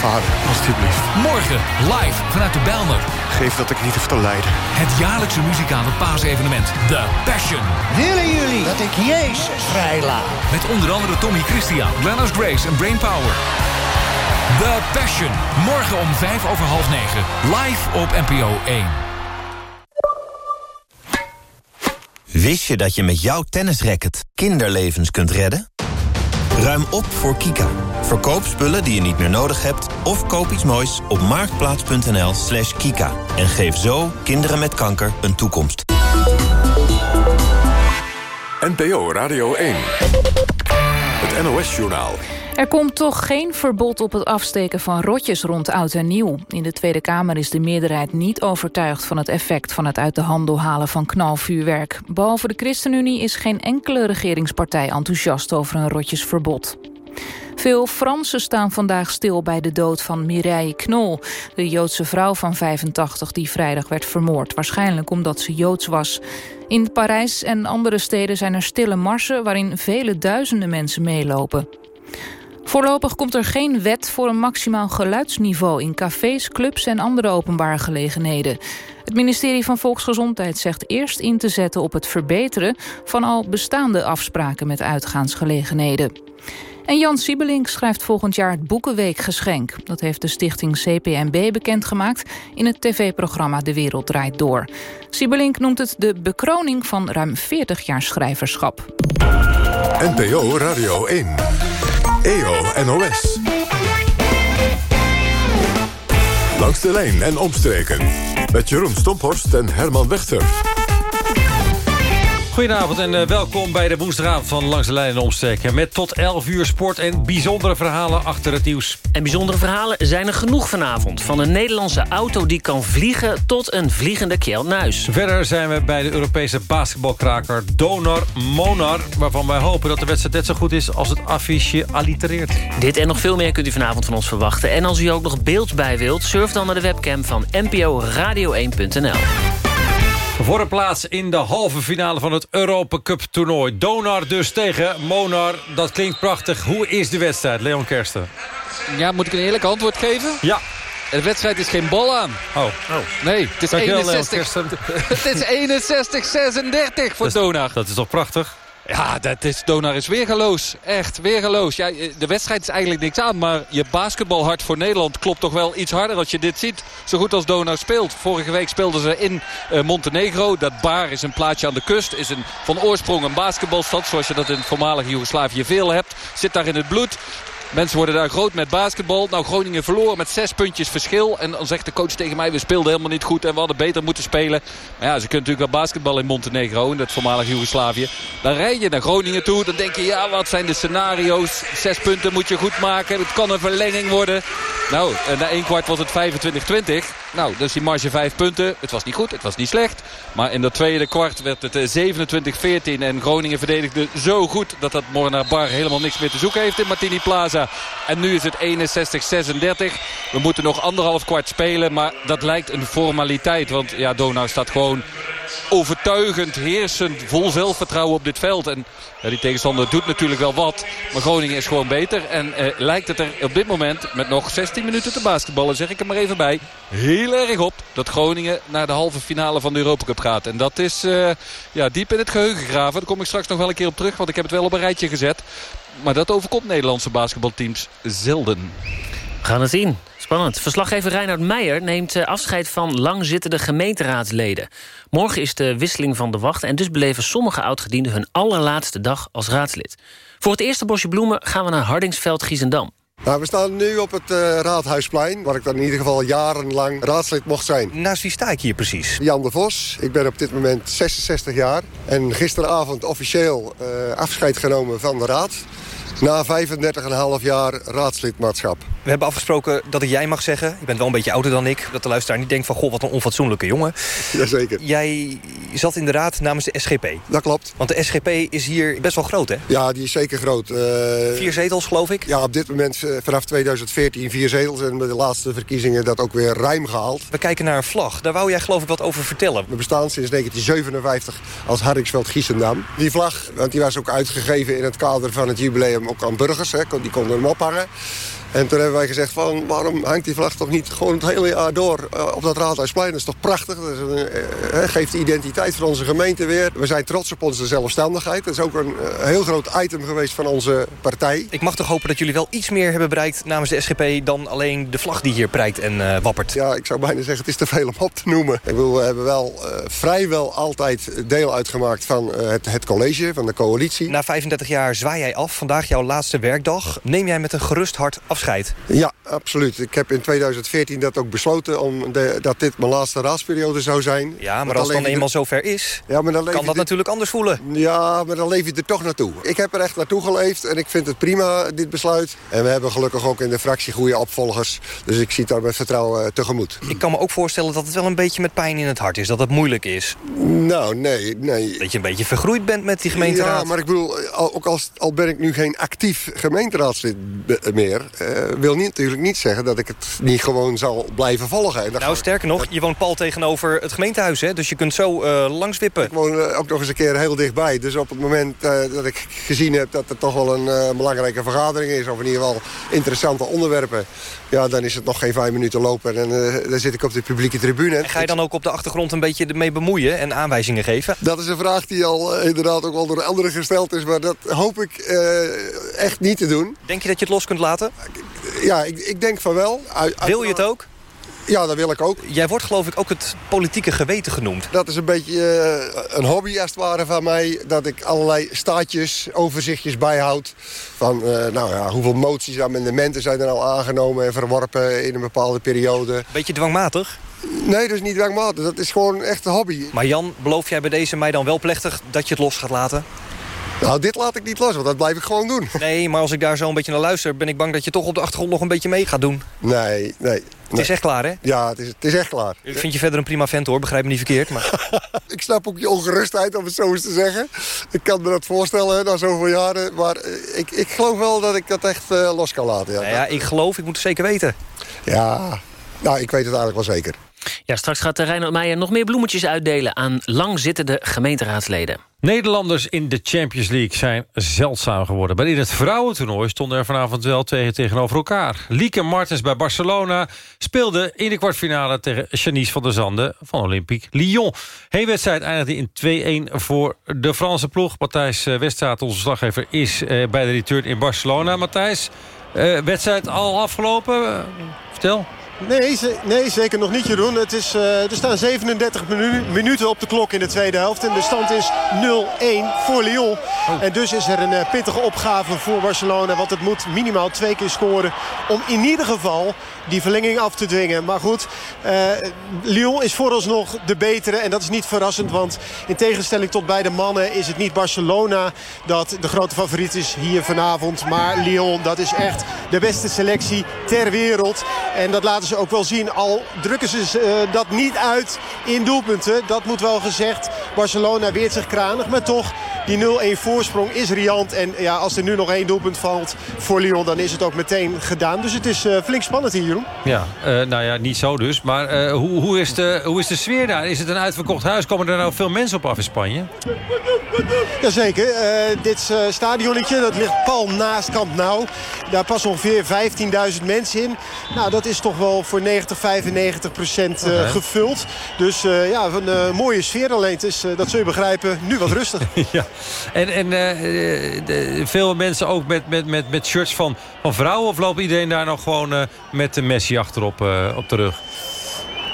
Vader, alstublieft. Morgen, live vanuit de Bijlmer. Geef dat ik niet hoef te lijden. Het jaarlijkse muzikale paasevenement The Passion. Willen jullie dat ik Jezus vrijlaat? Met onder andere Tommy Christian, Glennis Grace en Brainpower. The Passion. Morgen om vijf over half negen. Live op NPO 1. Wist je dat je met jouw tennisracket kinderlevens kunt redden? Ruim op voor Kika. Verkoop spullen die je niet meer nodig hebt... of koop iets moois op marktplaats.nl slash kika. En geef zo kinderen met kanker een toekomst. NPO Radio 1. Het NOS-journaal. Er komt toch geen verbod op het afsteken van rotjes rond oud en nieuw. In de Tweede Kamer is de meerderheid niet overtuigd van het effect van het uit de handel halen van knalvuurwerk. Behalve de ChristenUnie is geen enkele regeringspartij enthousiast over een rotjesverbod. Veel Fransen staan vandaag stil bij de dood van Mireille Knol... de Joodse vrouw van 85 die vrijdag werd vermoord. Waarschijnlijk omdat ze Joods was. In Parijs en andere steden zijn er stille marsen... waarin vele duizenden mensen meelopen. Voorlopig komt er geen wet voor een maximaal geluidsniveau... in cafés, clubs en andere openbare gelegenheden. Het ministerie van Volksgezondheid zegt eerst in te zetten op het verbeteren... van al bestaande afspraken met uitgaansgelegenheden. En Jan Siebelink schrijft volgend jaar het Boekenweekgeschenk. Dat heeft de stichting CPNB bekendgemaakt in het tv-programma De Wereld Draait Door. Siebelink noemt het de bekroning van ruim 40 jaar schrijverschap. NPO Radio 1. EO NOS. Langs de lijn en omstreken. Met Jeroen Stomphorst en Herman Wechter. Goedenavond en uh, welkom bij de woensdagavond van Langs de Lijn en Omstreken. Met tot 11 uur sport en bijzondere verhalen achter het nieuws. En bijzondere verhalen zijn er genoeg vanavond. Van een Nederlandse auto die kan vliegen tot een vliegende Kjeld Nuis. Verder zijn we bij de Europese basketbalkraker Donar Monar... waarvan wij hopen dat de wedstrijd net zo goed is als het affiche allitereert. Dit en nog veel meer kunt u vanavond van ons verwachten. En als u ook nog beeld bij wilt, surf dan naar de webcam van nporadio1.nl. Voor een plaats in de halve finale van het Europa Cup toernooi. Donar dus tegen Monar. Dat klinkt prachtig. Hoe is de wedstrijd, Leon Kersten? Ja, moet ik een eerlijk antwoord geven? Ja. De wedstrijd is geen bal aan. Oh. oh. Nee, het is 61, het is 61-36 voor Donar. Dat is toch prachtig? Ja, dat is, Donar is weergeloos. Echt, weergeloos. Ja, de wedstrijd is eigenlijk niks aan. Maar je basketbalhart voor Nederland klopt toch wel iets harder als je dit ziet. Zo goed als Donar speelt. Vorige week speelden ze in uh, Montenegro. Dat Bar is een plaatsje aan de kust. Is een, van oorsprong een basketbalstad. Zoals je dat in het voormalige Joegoslavië veel hebt. Zit daar in het bloed. Mensen worden daar groot met basketbal. Nou, Groningen verloor met zes puntjes verschil. En dan zegt de coach tegen mij, we speelden helemaal niet goed en we hadden beter moeten spelen. Maar ja, ze kunnen natuurlijk wel basketbal in Montenegro, in het voormalige Joegoslavië. Dan rijd je naar Groningen toe, dan denk je, ja, wat zijn de scenario's? Zes punten moet je goed maken, het kan een verlenging worden. Nou, na één kwart was het 25-20. Nou, dus die marge vijf punten. Het was niet goed, het was niet slecht. Maar in dat tweede kwart werd het 27-14. En Groningen verdedigde zo goed dat dat Mornar Bar helemaal niks meer te zoeken heeft in Martini Plaza. En nu is het 61-36. We moeten nog anderhalf kwart spelen. Maar dat lijkt een formaliteit. Want ja, Donau staat gewoon overtuigend, heersend, vol zelfvertrouwen op dit veld. En die tegenstander doet natuurlijk wel wat. Maar Groningen is gewoon beter. En eh, lijkt het er op dit moment, met nog 16 minuten te basketballen, zeg ik er maar even bij, heel erg op dat Groningen naar de halve finale van de Europa Cup gaat. En dat is uh, ja, diep in het geheugen graven. Daar kom ik straks nog wel een keer op terug, want ik heb het wel op een rijtje gezet. Maar dat overkomt Nederlandse basketbalteams zelden. We gaan het zien. Spannend. Verslaggever Reinhard Meijer neemt eh, afscheid van langzittende gemeenteraadsleden. Morgen is de wisseling van de wacht... en dus beleven sommige oudgedienden hun allerlaatste dag als raadslid. Voor het eerste bosje bloemen gaan we naar Hardingsveld, Giesendam. Nou, we staan nu op het uh, Raadhuisplein, waar ik dan in ieder geval jarenlang raadslid mocht zijn. Naast wie sta ik hier precies? Jan de Vos. Ik ben op dit moment 66 jaar. En gisteravond officieel uh, afscheid genomen van de raad. Na 35,5 jaar raadslidmaatschap. We hebben afgesproken dat ik jij mag zeggen. Je bent wel een beetje ouder dan ik. Dat de luisteraar niet denkt van, goh, wat een onfatsoenlijke jongen. Jazeker. Jij zat in de raad namens de SGP. Dat klopt. Want de SGP is hier best wel groot, hè? Ja, die is zeker groot. Uh, vier zetels, geloof ik? Ja, op dit moment uh, vanaf 2014 vier zetels. En met de laatste verkiezingen dat ook weer ruim gehaald. We kijken naar een vlag. Daar wou jij geloof ik wat over vertellen. We bestaan sinds 1957 als Harriksveld-Giessendam. Die vlag, want die was ook uitgegeven in het kader van het jubileum ook aan burgers. Hè. Die konden hem ophangen. En toen hebben wij gezegd van waarom hangt die vlag toch niet gewoon het hele jaar door uh, op dat Raadhuisplein. Dat is toch prachtig. Dat een, uh, geeft de identiteit van onze gemeente weer. We zijn trots op onze zelfstandigheid. Dat is ook een heel groot item geweest van onze partij. Ik mag toch hopen dat jullie wel iets meer hebben bereikt namens de SGP dan alleen de vlag die hier prijkt en wappert. Ja, ik zou bijna zeggen het is te veel om op te noemen. Ik bedoel, we hebben wel vrijwel altijd deel uitgemaakt van het, het college, van de coalitie. Na 35 jaar zwaai jij af. Vandaag jouw laatste werkdag. Neem jij met een gerust hart afscheid? Ja, absoluut. Ik heb in 2014 dat ook besloten om de, dat dit mijn laatste raadsperiode zou zijn. Ja, maar als het dan eenmaal er... zover is, ja, maar dan kan dat natuurlijk anders voelen. Ja, maar dan leef je er toch naartoe. Ik heb er echt naartoe geleefd en ik vind het prima, dit besluit. En we hebben gelukkig ook in de fractie goede opvolgers. Dus ik zie daar met vertrouwen uh, tegemoet. Ik kan me ook voorstellen dat het wel een beetje met pijn in het hart is. Dat het moeilijk is. Nou, nee, nee. Dat je een beetje vergroeid bent met die gemeenteraad. Ja, maar ik bedoel, ook als, al ben ik nu geen actief gemeenteraadslid meer... Uh, wil niet, natuurlijk niet zeggen dat ik het niet gewoon zal blijven volgen. nou, sterker nog, je woont pal tegenover het gemeentehuis, hè? Dus je kunt zo uh, langs wippen. Ik woon uh, ook nog eens een keer heel dichtbij. Dus op het moment dat ik gezien heb dat er toch wel een belangrijke vergadering is... of in ieder geval interessante onderwerpen... ja, dan is het nog geen vijf minuten lopen en dan zit ik op de publieke tribune. En ga je dan ook op de achtergrond een beetje ermee bemoeien en aanwijzingen geven? Dat is een vraag die al inderdaad ook wel door anderen gesteld is... maar dat hoop ik echt niet te doen. Denk je dat je het los kunt laten? Ja, ik, ik denk van wel. Wil je het ook? Ja, dat wil ik ook. Jij wordt geloof ik ook het politieke geweten genoemd. Dat is een beetje uh, een hobby als het ware van mij. Dat ik allerlei staatjes, overzichtjes bijhoud. Van uh, nou ja, hoeveel moties, amendementen zijn er al aangenomen en verworpen in een bepaalde periode. Beetje dwangmatig? Nee, dat is niet dwangmatig. Dat is gewoon echt een hobby. Maar Jan, beloof jij bij deze mij dan wel plechtig dat je het los gaat laten? Nou, dit laat ik niet los, want dat blijf ik gewoon doen. Nee, maar als ik daar zo een beetje naar luister... ben ik bang dat je toch op de achtergrond nog een beetje mee gaat doen. Nee, nee. Het is echt klaar, hè? Ja, het is, het is echt klaar. Ik vind je verder een prima vent, hoor. Begrijp me niet verkeerd, maar... ik snap ook je ongerustheid, om het zo eens te zeggen. Ik kan me dat voorstellen, na zoveel jaren. Maar ik, ik geloof wel dat ik dat echt uh, los kan laten. Ja. Nou ja, ik geloof, ik moet het zeker weten. Ja, nou, ik weet het eigenlijk wel zeker. Ja, straks gaat Reinhard Meijer nog meer bloemetjes uitdelen... aan langzittende gemeenteraadsleden. Nederlanders in de Champions League zijn zeldzaam geworden. Maar in het vrouwentoernooi stonden er vanavond wel tegen tegenover elkaar. Lieke Martens bij Barcelona speelde in de kwartfinale... tegen Janice van der Zanden van Olympique Lyon. Heenwedstrijd eindigde in 2-1 voor de Franse ploeg. Matthijs eh, Weststraat, onze slaggever, is eh, bij de return in Barcelona. Matthijs, uh, wedstrijd al afgelopen? vertel. Nee, nee, zeker nog niet, Jeroen. Het is, uh, er staan 37 minu minuten op de klok in de tweede helft. En de stand is 0-1 voor Lyon. Oh. En dus is er een uh, pittige opgave voor Barcelona. Want het moet minimaal twee keer scoren om in ieder geval die verlenging af te dwingen. Maar goed, uh, Lyon is vooralsnog de betere. En dat is niet verrassend, want in tegenstelling tot beide mannen... is het niet Barcelona dat de grote favoriet is hier vanavond. Maar Lyon, dat is echt de beste selectie ter wereld. En dat laten ze ook wel zien. Al drukken ze uh, dat niet uit in doelpunten. Dat moet wel gezegd. Barcelona weert zich kranig, maar toch... Die 0-1 voorsprong is riant. En ja, als er nu nog één doelpunt valt voor Lyon... dan is het ook meteen gedaan. Dus het is uh, flink spannend hier, Jeroen. Ja, uh, nou ja, niet zo dus. Maar uh, hoe, hoe, is de, hoe is de sfeer daar? Is het een uitverkocht huis? Komen er nou veel mensen op af in Spanje? Jazeker. Dit stadionnetje, dat ligt pal naast Camp Nou. Daar passen ongeveer 15.000 mensen in. Nou, dat is toch wel voor 90, 95 procent okay. gevuld. Dus ja, een mooie sfeer. Alleen het is, dat zul je begrijpen, nu wat rustig. ja. En, en de, veel mensen ook met, met, met, met shirts van, van vrouwen? Of loopt iedereen daar nog gewoon met de Messi achterop op de rug?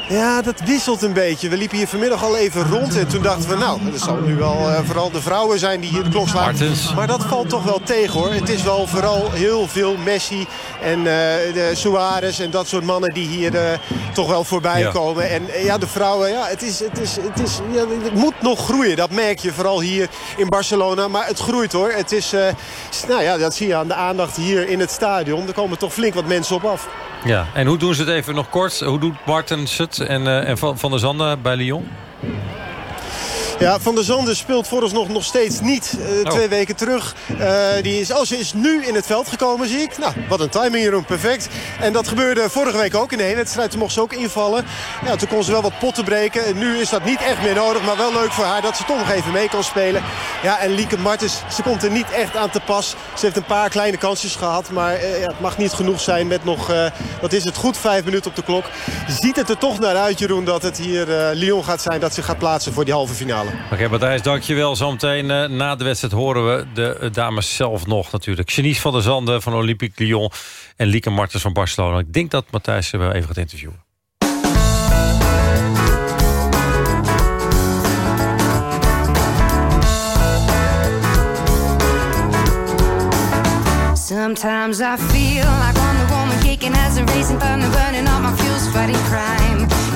Ja, dat wisselt een beetje. We liepen hier vanmiddag al even rond en toen dachten we... nou, het zal nu wel uh, vooral de vrouwen zijn die hier de klok slaan. Martens. Maar dat valt toch wel tegen, hoor. Het is wel vooral heel veel Messi en uh, de Suarez en dat soort mannen... die hier uh, toch wel voorbij ja. komen. En ja, de vrouwen, ja, het, is, het, is, het, is, ja, het moet nog groeien. Dat merk je vooral hier in Barcelona. Maar het groeit, hoor. Het is, nou ja, dat zie je aan de aandacht hier in het stadion. Er komen toch flink wat mensen op af. Ja, en hoe doen ze het even nog kort? Hoe doet Martens het en, uh, en Van, van der Zanden bij Lyon? Ja, Van der Zanden speelt vooralsnog nog steeds niet. Uh, oh. Twee weken terug. Uh, die is, oh, ze is nu in het veld gekomen, zie ik. Nou, wat een timing, Jeroen. Perfect. En dat gebeurde vorige week ook in de wedstrijd. Toen mocht ze ook invallen. Ja, toen kon ze wel wat potten breken. En nu is dat niet echt meer nodig. Maar wel leuk voor haar dat ze toch nog even mee kan spelen. Ja, en Lieke Martens, ze komt er niet echt aan te pas. Ze heeft een paar kleine kansjes gehad. Maar uh, ja, het mag niet genoeg zijn met nog, wat is het, goed vijf minuten op de klok. Ziet het er toch naar uit, Jeroen, dat het hier Lyon gaat zijn. Dat ze gaat plaatsen voor die halve finale. Oké, okay, Matthijs, dankjewel. Zometeen uh, na de wedstrijd horen we de uh, dames zelf nog natuurlijk. Genies van der Zanden van Olympique Lyon en Lieke Martens van Barcelona. Ik denk dat Matthijs wel even gaat interviewen. Sometimes I feel like Wonder Woman kicking as a racing thunder, burning all my fuels, fighting crime.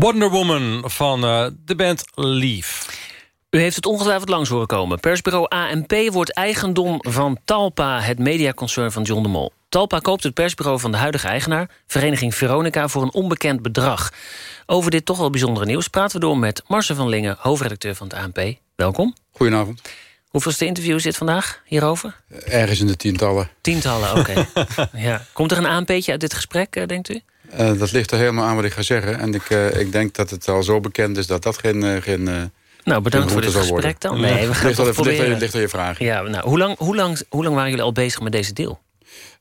Wonder Woman van uh, de band Leaf. U heeft het ongetwijfeld langs horen komen. Persbureau ANP wordt eigendom van Talpa, het mediaconcern van John de Mol. Talpa koopt het persbureau van de huidige eigenaar... Vereniging Veronica, voor een onbekend bedrag. Over dit toch wel bijzondere nieuws praten we door met Marcel van Lingen... hoofdredacteur van het ANP. Welkom. Goedenavond. Hoeveelste interview zit vandaag hierover? Ergens in de tientallen. Tientallen, oké. ja. Komt er een ANP'tje uit dit gesprek, eh, denkt u? Uh, dat ligt er helemaal aan wat ik ga zeggen. En ik, uh, ik denk dat het al zo bekend is dat dat geen... Uh, geen nou, bedankt voor dit gesprek dan. Nee, we gaan ligt, het ligt, ligt, ligt aan je vraag. Ja, nou, hoe, lang, hoe, lang, hoe lang waren jullie al bezig met deze deal?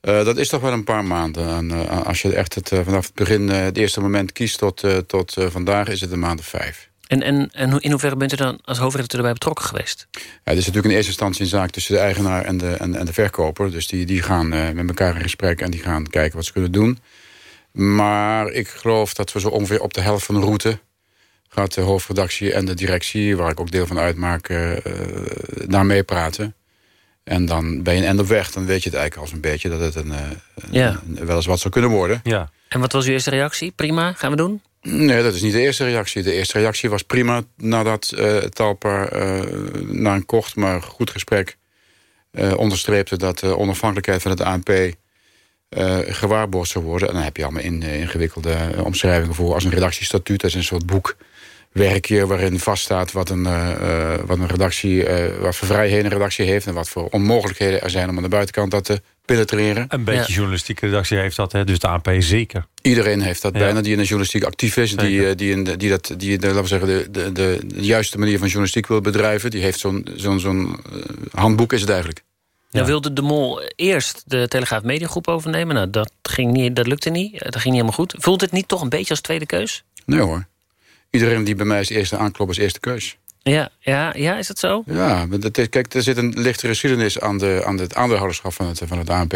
Uh, dat is toch wel een paar maanden. En, uh, als je echt het, uh, vanaf het begin, het eerste moment kiest tot, tot vandaag... is het een maand of vijf. En, en, en in hoeverre bent u dan als hoofdredacteur erbij betrokken geweest? Ja, het is natuurlijk in eerste instantie een zaak tussen de eigenaar en de, en, en de verkoper. Dus die, die gaan met elkaar in gesprek en die gaan kijken wat ze kunnen doen. Maar ik geloof dat we zo ongeveer op de helft van de route... gaat de hoofdredactie en de directie, waar ik ook deel van uitmaak... naar meepraten. En dan ben je een end op weg. Dan weet je het eigenlijk al een beetje dat het een, een, ja. een, wel eens wat zou kunnen worden. Ja. En wat was uw eerste reactie? Prima, gaan we doen? Nee, dat is niet de eerste reactie. De eerste reactie was prima nadat uh, Talpa uh, na een kort maar goed gesprek uh, onderstreepte dat de onafhankelijkheid van het ANP gewaarborgd zou worden. En dan heb je allemaal in, ingewikkelde omschrijvingen voor als een redactiestatuut. Dat is een soort boek werkje waarin vaststaat wat een, uh, wat een redactie, uh, wat voor vrijheden een redactie heeft en wat voor onmogelijkheden er zijn om aan de buitenkant dat te penetreren. Een beetje ja. journalistieke redactie heeft dat, hè? dus de ANP zeker. Iedereen heeft dat ja. bijna die in de journalistiek actief is, die, die, in de, die, dat, die de, laten we zeggen, de, de, de, de, juiste manier van journalistiek wil bedrijven. Die heeft zo'n zo'n zo'n handboek is het eigenlijk. Ja. wilde de Mol eerst de Telegraaf Mediagroep overnemen. Nou, dat, ging niet, dat lukte niet. Dat ging niet helemaal goed. Voelt het niet toch een beetje als tweede keus? Nee hoor iedereen die bij mij als eerste aanklopt is eerste keus. Ja, ja, ja, is dat zo? Ja, kijk, er zit een lichte geschiedenis aan, de, aan het aandeelhouderschap van het, van het ANP.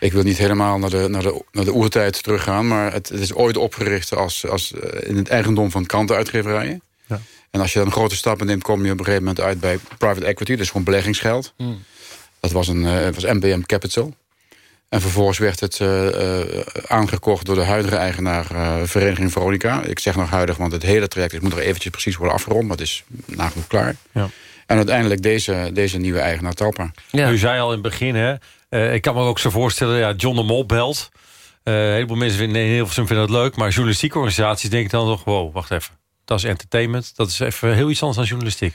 Ik wil niet helemaal naar de, naar de, naar de oertijd teruggaan... maar het, het is ooit opgericht als, als in het eigendom van krantenuitgeverijen. Ja. En als je dan grote stappen neemt, kom je op een gegeven moment uit bij private equity. Dus gewoon beleggingsgeld. Hmm. Dat was, een, uh, was MBM Capital. En vervolgens werd het uh, uh, aangekocht door de huidige eigenaar uh, Vereniging Veronica. Ik zeg nog huidig, want het hele traject het moet nog eventjes precies worden afgerond. Maar het is nagenoeg klaar. Ja. En uiteindelijk deze, deze nieuwe eigenaar Talpa. Ja. U zei al in het begin, hè, ik kan me ook zo voorstellen... Ja, John de Mol belt. een heleboel mensen vinden, nee, heel veel vinden het leuk. Maar journalistieke organisaties denken dan nog... wow, wacht even, dat is entertainment. Dat is even heel iets anders dan journalistiek.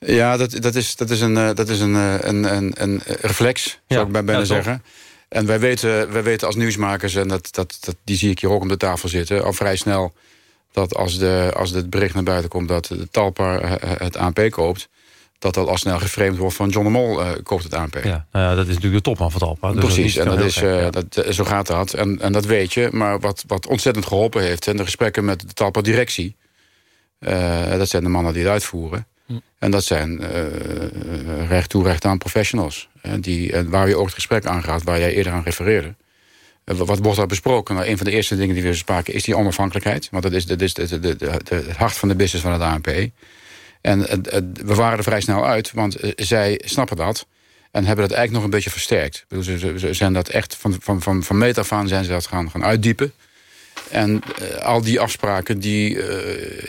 Ja, dat, dat, is, dat is, een, dat is een, een, een, een reflex, zou ik bijna ja, zeggen... En wij weten, wij weten als nieuwsmakers, en dat, dat, dat, die zie ik hier ook om de tafel zitten... al vrij snel dat als, de, als het bericht naar buiten komt... dat de Talpa het ANP koopt... dat dat al snel geframed wordt van John de Mol uh, koopt het ANP. Ja, nou ja, dat is natuurlijk de topman van Talpa. Dus Precies, dat en dat is, uh, dat, zo gaat dat. En, en dat weet je. Maar wat, wat ontzettend geholpen heeft... zijn de gesprekken met de Talpa-directie. Dat zijn de mannen die het uitvoeren. En dat zijn uh, recht toe recht aan professionals. die, waar je ook het gesprek aangaat, waar jij eerder aan refereerde. wat wordt daar besproken? Nou, een van de eerste dingen die we spraken is die onafhankelijkheid. Want dat is, dat is de, de, de, het hart van de business van het ANP. En we waren er vrij snel uit, want zij snappen dat. En hebben dat eigenlijk nog een beetje versterkt. Ze zijn dat echt van, van, van, van meet af aan zijn ze dat gaan, gaan uitdiepen. En uh, al die afspraken die, uh,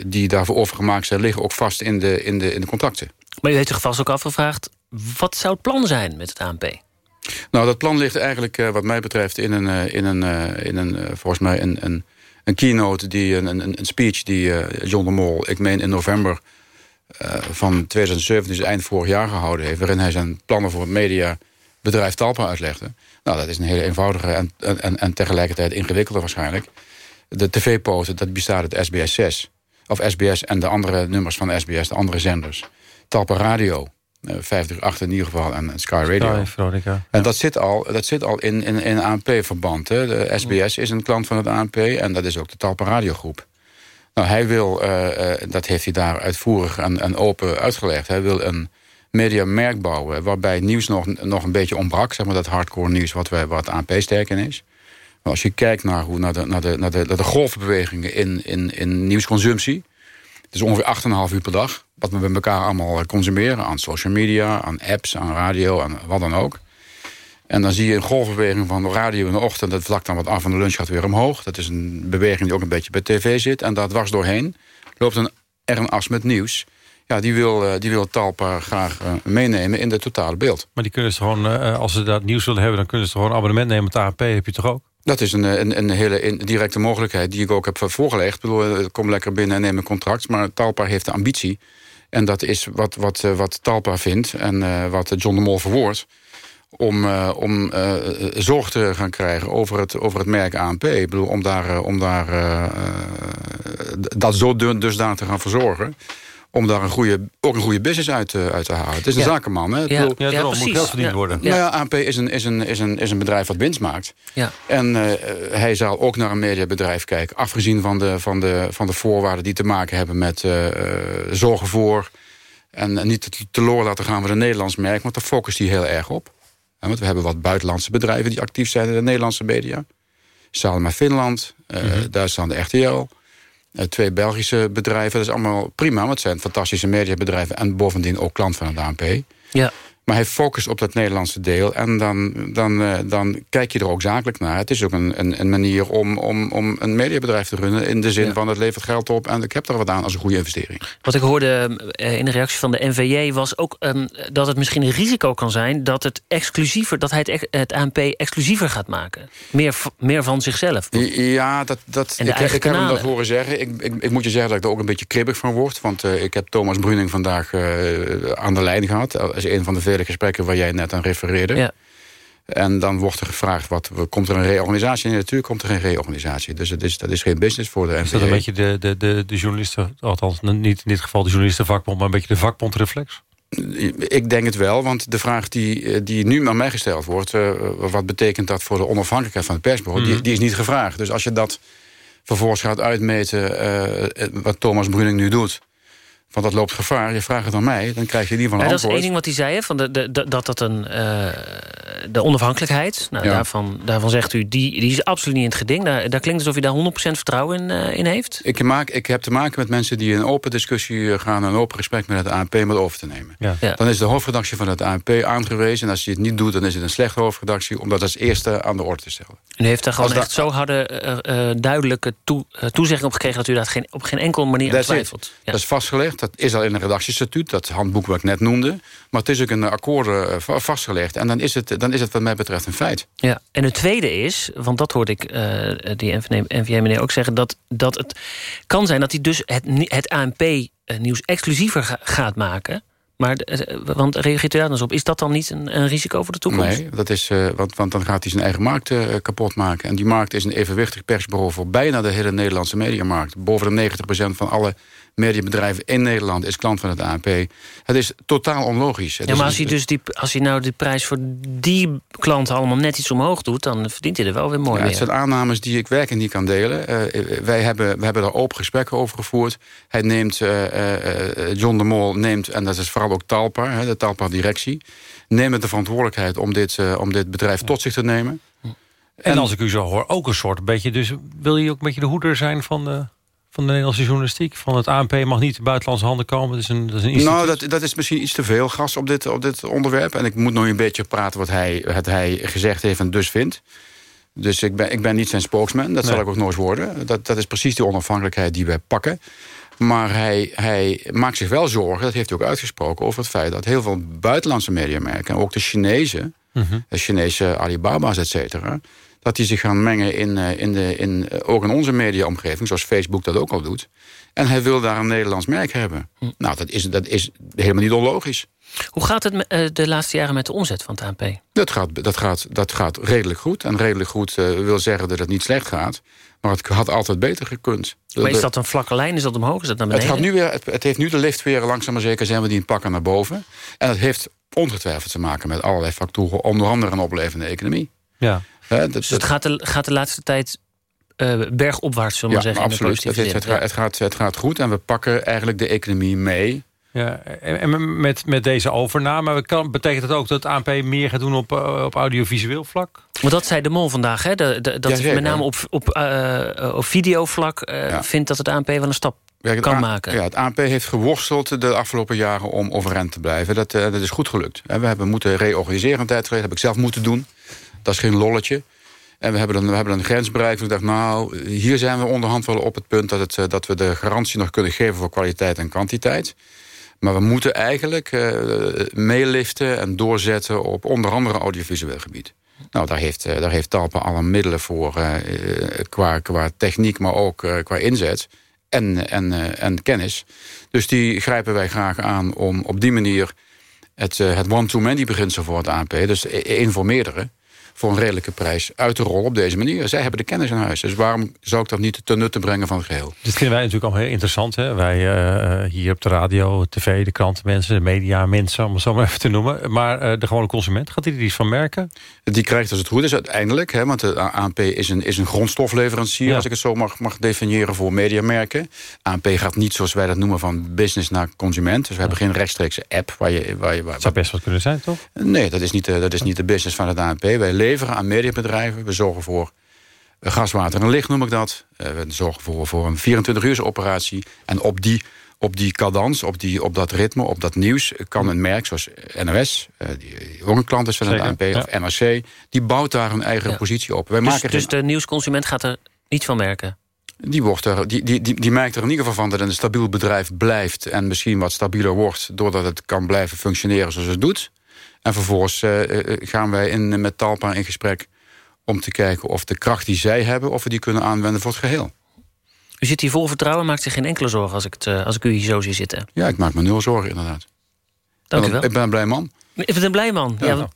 die daarvoor overgemaakt zijn... liggen ook vast in de, in, de, in de contracten. Maar u heeft zich vast ook afgevraagd... wat zou het plan zijn met het ANP? Nou, dat plan ligt eigenlijk uh, wat mij betreft in een, in een, in een volgens mij een, een, een keynote, die, een, een, een speech die John de Mol, ik meen in november van 2007, dus eind vorig jaar gehouden heeft, waarin hij zijn plannen voor het mediabedrijf Talpa uitlegde. Nou, dat is een hele eenvoudige en, en, en tegelijkertijd ingewikkelde waarschijnlijk. De tv-poten, dat bestaat uit SBS 6. Of SBS en de andere nummers van SBS, de andere zenders. Talpa Radio, uh, 538 in ieder geval, en Sky Radio. Sky, ja. En dat zit al, dat zit al in, in, in ANP-verband. De SBS is een klant van het ANP en dat is ook de Talpa Radiogroep. Nou, hij wil, uh, uh, dat heeft hij daar uitvoerig en, en open uitgelegd... hij wil een mediamerk bouwen waarbij nieuws nog, nog een beetje ontbrak. Zeg maar dat hardcore nieuws wat, wij, wat ANP sterk in is. Maar als je kijkt naar, hoe, naar, de, naar, de, naar, de, naar de golfbewegingen in, in, in nieuwsconsumptie... het is ongeveer 8,5 uur per dag... wat we met elkaar allemaal consumeren aan social media, aan apps, aan radio, aan wat dan ook... En dan zie je een golfbeweging van de radio in de ochtend. Dat vlakt dan wat af en de lunch gaat weer omhoog. Dat is een beweging die ook een beetje bij tv zit. En daar dwars doorheen loopt een, er een as met nieuws. ja, die, wil, eh, die wil Talpa graag eh, meenemen in het totale beeld. Maar die kunnen ze gewoon, eh, als ze dat nieuws willen hebben... dan kunnen ze gewoon abonnement nemen met ANP. Heb je toch ook? Dat is een, een, een hele directe mogelijkheid die ik ook heb voorgelegd. Ik bedoel, eh, kom lekker binnen en neem een contract. Maar Talpa heeft de ambitie. En dat is wat, wat, eh, wat Talpa vindt en eh, wat John de Mol verwoordt. Om, om zorg te gaan krijgen over het, over het merk ANP. Ik bedoel, om daar, om daar dat zo dun- dusdanig te gaan verzorgen. Om daar een goede, ook een goede business uit, te- uit te halen. Het is een Ja. zakenman. Hè? Ja, bedoel- ja, Ja, daarom, moet geld verdiend Ja. worden. Nou ja, ANP is een, is, een, is, een, is een bedrijf wat winst maakt. Ja. En eh, hij zal ook naar een mediabedrijf kijken. Afgezien van de, van de, van de voorwaarden die te maken hebben met eh, eh, zorgen voor... en eh, niet te- teloor laten gaan van een Nederlands merk... want daar focust hij heel erg op. Ja, want we hebben wat buitenlandse bedrijven die actief zijn in de Nederlandse media. Salma Finland, eh Duitsland RTL... eh, twee Belgische bedrijven, dat is allemaal prima... want het zijn fantastische mediabedrijven... en bovendien ook klant van het ANP. Ja. Maar hij focust op dat Nederlandse deel. En dan, dan, eh, dan kijk je er ook zakelijk naar. Het is ook een, een, een manier om, om, om een mediabedrijf te runnen... in de zin van het levert geld op en ik heb er wat aan als een goede investering. Wat ik hoorde eh, in de reactie van de NVJ was ook ehm, dat het misschien een risico kan zijn dat het exclusiever, dat hij het, het ANP exclusiever gaat maken. Meer, meer van zichzelf. Ja, dat, dat, ik, ik heb hem dat horen zeggen. Ik, ik, ik moet je zeggen dat ik er ook een beetje kribbig van word. Want eh, ik heb Thomas Bruning vandaag aan de lijn gehad. Is een van de vele gesprekken waar jij net aan refereerde. Ja. En dan wordt er gevraagd, wat, komt er een reorganisatie? Nee, natuurlijk komt er geen reorganisatie. Dus het is, dat is geen business voor de NVA. Is dat een beetje de, de, de, de journalisten, althans niet in dit geval de journalistenvakbond... maar een beetje de vakbondreflex? Ik denk het wel, want de vraag die, eh, die nu aan mij gesteld wordt... eh, wat betekent dat voor de onafhankelijkheid van het persbureau... Mhm. die, die is niet gevraagd. Dus als je dat vervolgens gaat uitmeten... eh, wat Thomas Bruning nu doet... van dat loopt gevaar, je vraagt het aan mij... dan krijg je in ieder Ja, geval dat een is één antwoord. ding wat hij zei, hè, van de, de, de- dat dat een, eh, de onafhankelijkheid. Nou, Ja. daarvan, daarvan zegt u, die, die is absoluut niet in het geding. Daar, daar klinkt alsof hij daar 100% vertrouwen in, eh, in heeft. Ik, maak, ik heb te maken met mensen die een open discussie eh, gaan... een open gesprek met het ANP om het over te nemen. Ja. Ja. Dan is de hoofdredactie van het ANP aangewezen... en als hij het niet doet, dan is het een slechte hoofdredactie... om dat als eerste aan de orde te stellen. U heeft daar gewoon Als echt zo harde, duidelijke toe, toezegging op gekregen... dat u daar geen, op geen enkele manier aan twijfelt. Dat is vastgelegd. Dat is al in een redactiestatuut. Dat handboek wat ik net noemde. Maar het is ook in de akkoorden eh, va- vastgelegd. En dan is, het, dan is het wat mij betreft een feit. Ja, en het tweede is, want dat hoorde ik eh, die NVA-meneer ook zeggen... Dat, dat het kan zijn dat hij dus het, het ANP-nieuws exclusiever ga- gaat maken. Maar, eh, want reageert u daar dan eens op? Is dat dan niet een, een risico voor de toekomst? Nee, dat is, eh, want, want dan gaat hij zijn eigen markt eh, kapot maken. En die markt is een evenwichtig persbureau... voor bijna de hele Nederlandse mediamarkt. Boven de 90% van alle mediabedrijven in Nederland... is klant van het ANP. Het is totaal onlogisch. Het Ja, maar als hij, dus die, als hij nou de prijs voor die klanten allemaal net iets omhoog doet... dan verdient hij er wel weer mooi Ja, mee. het zijn aannames die ik werkelijk niet kan delen. Eh, wij, hebben, we hebben daar open gesprekken over gevoerd. Hij neemt, eh, eh, eh, John de Mol neemt, en dat is vooral ook Talpa, hè, de Talpa-directie... neemt de verantwoordelijkheid om dit, eh, om dit bedrijf tot zich te nemen. En, als ik u zo hoor, ook een soort beetje... dus wil je ook een beetje de hoeder zijn van de, van de Nederlandse journalistiek? Van het ANP mag niet buitenlandse handen komen. Dat is een, dat is een. Nou, dat, dat is misschien iets te veel gas op dit, op dit onderwerp. En ik moet nog een beetje praten wat hij, wat hij gezegd heeft en dus vindt. Dus ik ben, ik ben niet zijn spokesman. Dat zal ik ook nooit worden. Dat, dat is precies die onafhankelijkheid die wij pakken. Maar hij, hij maakt zich wel zorgen, dat heeft hij ook uitgesproken... over het feit dat heel veel buitenlandse mediamerken... en ook de Chinezen, Mhm. de Chinese Alibaba's, et cetera... dat die zich gaan mengen in, eh, in de, in, eh, ook in onze mediaomgeving... zoals Facebook dat ook al doet. En hij wil daar een Nederlands merk hebben. Nou, dat is, dat is helemaal niet onlogisch. Hoe gaat het eh, de laatste jaren met de omzet van het ANP? Dat gaat, dat gaat, dat gaat redelijk goed. En redelijk goed wil zeggen dat het niet slecht gaat. Maar het had altijd beter gekund. Maar is dat een vlakke lijn? Is dat omhoog? Is dat naar het, beneden? gaat nu weer, het, het heeft nu de lift weer langzaam maar zeker zijn we die een pakken naar boven. En het heeft ongetwijfeld te maken met allerlei factoren. Onder andere een oplevende economie. Ja. Dat- Dus het gaat de, gaat de laatste tijd eh, bergopwaarts, zullen we ja, zeggen. in de absoluut. Het, positieve het, zin. het, gaat, het, gaat, het gaat goed en we pakken eigenlijk de economie mee. Ja, en en met, met deze overname kan, betekent dat ook dat het ANP meer gaat doen op, eh, op audiovisueel vlak? Want dat zei de Mol vandaag, hè? De, de- dat Jazeker. met name op, op, eh, op videovlak eh, vindt dat het ANP wel een stap kan A- maken. Ja, het ANP heeft geworsteld de afgelopen jaren om overeind te blijven. Dat, dat is goed gelukt. Hè, We hebben moeten reorganiseren een tijd geleden. Dat heb ik zelf moeten doen. Dat is geen lolletje. En we hebben een, we hebben een grens bereikt. Ik dacht, nou, hier zijn we onderhand wel op het punt... dat, het, eh, dat we de garantie nog kunnen geven voor kwaliteit en kwantiteit. Maar we moeten eigenlijk uh, meeliften en doorzetten op onder andere audiovisueel gebied. Nou, daar heeft, uh, daar heeft Talpa alle middelen voor qua, qua techniek, maar ook qua inzet en, en, en kennis. Dus die grijpen wij graag aan om op die manier het, het one-to-many beginsel voor het ANP, dus één voor meerdere, voor een redelijke prijs uit te rollen op deze manier. Zij hebben de kennis in huis. Dus waarom zou ik dat niet ten nutte brengen van het geheel? Dit vinden wij natuurlijk al heel interessant. Hè? Wij uh, hier op de radio, tv, de krantenmensen, de media, mensen, om het zo maar even te noemen. Maar uh, de gewone consument, gaat hij er iets van merken? Die krijgt als het goed is uiteindelijk. Hè, want de ANP is een, is een grondstofleverancier, ja. als ik het zo mag, mag definiëren voor mediamerken. ANP gaat niet zoals wij dat noemen van business naar consument. Dus we hebben geen rechtstreekse app. Waar je, waar je, waar, zou best wat kunnen zijn, toch? Nee, dat is niet de, dat is niet de business van het ANP. Wij leveren aan mediabedrijven. We zorgen voor gas, water en licht, noem ik dat. Uh, we zorgen voor, voor een 24-uurse operatie. En op die, op die cadans, op, die, op dat ritme, op dat nieuws... kan een merk zoals NOS, uh, die jonge klant is van het ANP ja. of NRC... die bouwt daar een eigen ja. positie op. Wij dus, maken dus de nieuwsconsument gaat er niet van merken? Die, wordt er, die, die, die, die merkt er in ieder geval van dat een stabiel bedrijf blijft... en misschien wat stabieler wordt... doordat het kan blijven functioneren zoals het doet... En vervolgens uh, gaan wij in, met Talpa in gesprek om te kijken of de kracht die zij hebben... of we die kunnen aanwenden voor het geheel. U zit hier vol vertrouwen, maakt zich geen enkele zorgen als ik, het, als ik u hier zo zie zitten. Ja, ik maak me nul zorgen inderdaad. Dank u wel. Ik ben een blij man. Ik ben een blij man, ja. ja.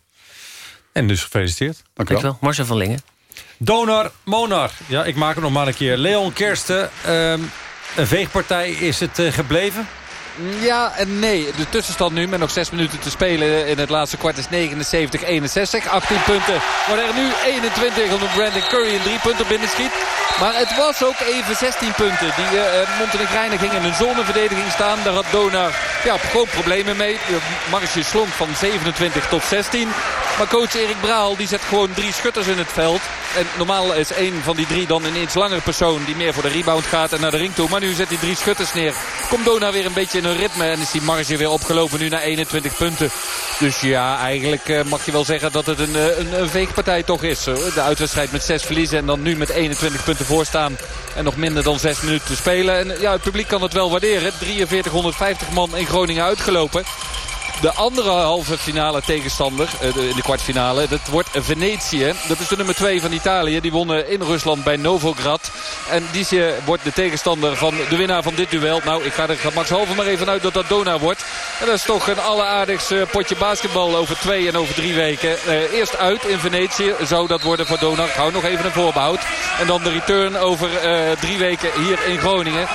En dus gefeliciteerd. Dank u wel. wel. Marcel van Lingen. Donor Monar. Ja, ik maak het nog maar een keer. Leon Kersten, um, een veegpartij is het uh, gebleven? Ja en nee. De tussenstand nu met nog 6 minuten te spelen in het laatste kwart is 79-61. 18 punten. Maar er nu 21 omdat Brandon Curry een 3 punten binnenschiet. Maar het was ook even 16 punten. Die uh, Montenegrijnen gingen in een zoneverdediging staan. Daar had Donar ja, groot problemen mee. De marge slonk van 27 tot 16. Maar coach Erik Braal die zet gewoon drie schutters in het veld. En normaal is één van die drie dan een iets langere persoon die meer voor de rebound gaat en naar de ring toe. Maar nu zet hij drie schutters neer. Komt Donar weer een beetje in een ritme en is die marge weer opgelopen nu naar 21 punten. Dus ja, eigenlijk uh, mag je wel zeggen dat het een, een, een veegpartij toch is. De uitwedstrijd met zes verliezen en dan nu met 21 punten voorstaan. En nog minder dan zes minuten te spelen. En ja, het publiek kan het wel waarderen. 4350 man in Groningen uitgelopen. De andere halve finale tegenstander in de kwartfinale, dat wordt Venetië. Dat is de nummer 2 van Italië. Die wonnen in Rusland bij Novograd. En die wordt de tegenstander van de winnaar van dit duel. Nou, ik ga er Max Halve maar even uit dat dat Dona wordt. En dat is toch een alleraardigst potje basketbal over twee en over drie weken. eerst uit in Venetië zou dat worden voor Dona. Ik hou nog even een voorbehoud. En dan de return over drie weken hier in Groningen.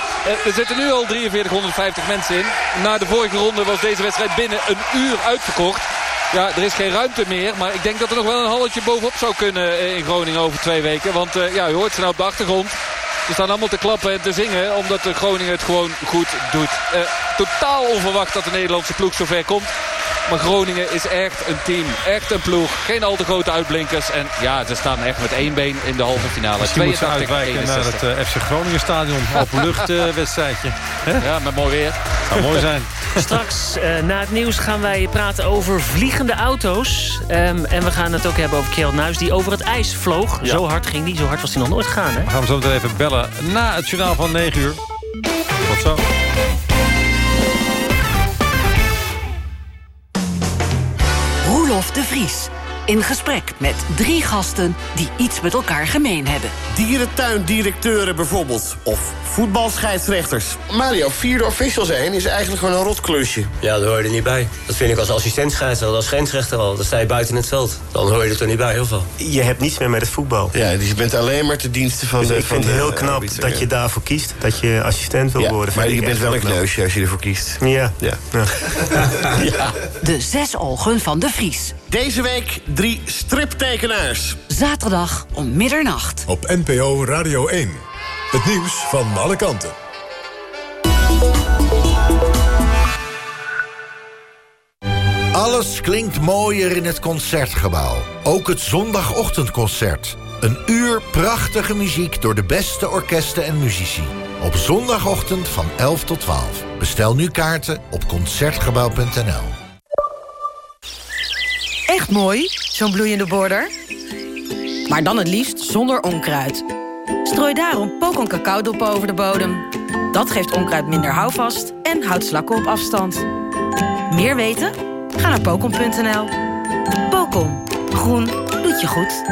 er zitten nu al 4350 mensen in. Na de vorige ronde was deze wedstrijd binnen een uur uitverkocht. Ja, er is geen ruimte meer. Maar ik denk dat er nog wel een halletje bovenop zou kunnen in Groningen over twee weken. Want uh, ja, u hoort ze nou op de achtergrond. Ze staan allemaal te klappen en te zingen. Omdat Groningen het gewoon goed doet. Uh, totaal onverwacht dat de Nederlandse ploeg zover komt. Maar Groningen is echt een team. Echt een ploeg. Geen al te grote uitblinkers. En ja, ze staan echt met één been in de halve finale. Misschien moeten ze uitwijken naar het uh, FC Groningen stadion. Openluchtwedstrijdje. Uh, ja, met mooi weer. Zou mooi zijn. Straks uh, na het nieuws gaan wij praten over vliegende auto's. Um, en we gaan het ook hebben over Kjeld Nuis die over het ijs vloog. Ja. Zo hard ging die. Zo hard was hij nog nooit gegaan. Hè? We gaan hem zo meteen even bellen na het journaal van 9 uur. Tot zo. Roelof de Vries. In gesprek met drie gasten die iets met elkaar gemeen hebben. Dierentuindirecteuren bijvoorbeeld. Of voetbalscheidsrechters. Mario, vierde official zijn is eigenlijk gewoon een rotklusje. Ja, daar hoor je er niet bij. Dat vind ik als assistent scheidsrechter, als grensrechter al. Dan sta je buiten het veld. Dan hoor je er toch niet bij, heel veel. Je hebt niets meer met het voetbal. Ja, dus je bent alleen maar te diensten van dus de ik vind het heel knap dat je daarvoor kiest. Dat je assistent wil ja, worden. Maar je bent wel een kneusje als je ervoor kiest. Ja. Ja. ja. ja. De zes ogen van de Vries. Deze week drie striptekenaars. Zaterdag om middernacht. Op NPO Radio 1. Het nieuws van alle kanten. Alles klinkt mooier in het Concertgebouw. Ook het zondagochtendconcert. Een uur prachtige muziek door de beste orkesten en muzici. Op zondagochtend van 11 tot 12. Bestel nu kaarten op Concertgebouw.nl. Echt mooi, zo'n bloeiende border. Maar dan het liefst zonder onkruid. Strooi daarom pokon cacaodop over de bodem. Dat geeft onkruid minder houvast en houdt slakken op afstand. Meer weten? Ga naar pocon.nl. Pocon. Groen doet je goed.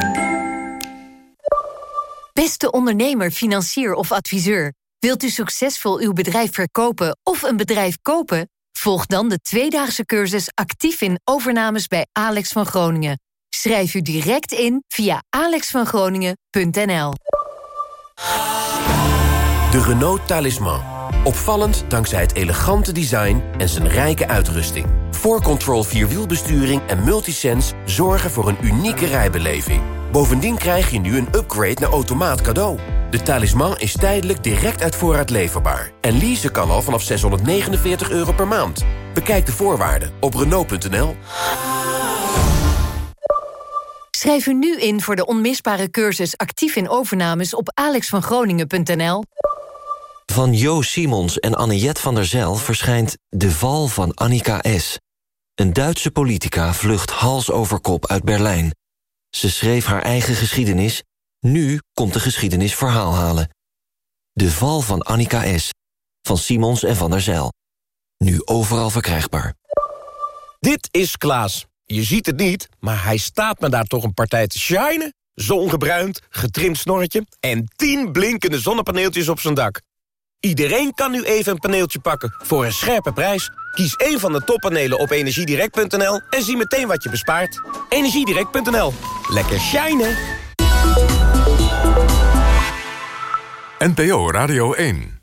Beste ondernemer, financier of adviseur. Wilt u succesvol uw bedrijf verkopen of een bedrijf kopen? Volg dan de tweedaagse cursus actief in overnames bij Alex van Groningen. Schrijf u direct in via alexvangroningen.nl. De Renault Talisman. Opvallend dankzij het elegante design en zijn rijke uitrusting. 4Control Vierwielbesturing en Multisense zorgen voor een unieke rijbeleving. Bovendien krijg je nu een upgrade naar automaat cadeau. De talisman is tijdelijk direct uit voorraad leverbaar. En leasen kan al vanaf 649 euro per maand. Bekijk de voorwaarden op Renault.nl. Schrijf u nu in voor de onmisbare cursus actief in overnames op alexvangroningen.nl. Van Jo Simons en Anniette van der Zijl verschijnt De Val van Annika S. Een Duitse politica vlucht hals over kop uit Berlijn. Ze schreef haar eigen geschiedenis. Nu komt de geschiedenis verhaal halen. De Val van Annika S. Van Simons en van der Zijl. Nu overal verkrijgbaar. Dit is Klaas. Je ziet het niet, maar hij staat me daar toch een partij te shinen. Zongebruind, getrimd snorretje en 10 blinkende zonnepaneeltjes op zijn dak. Iedereen kan nu even een paneeltje pakken voor een scherpe prijs. Kies één van de toppanelen op energiedirect.nl en zie meteen wat je bespaart. Energiedirect.nl. Lekker shinen. NPO Radio 1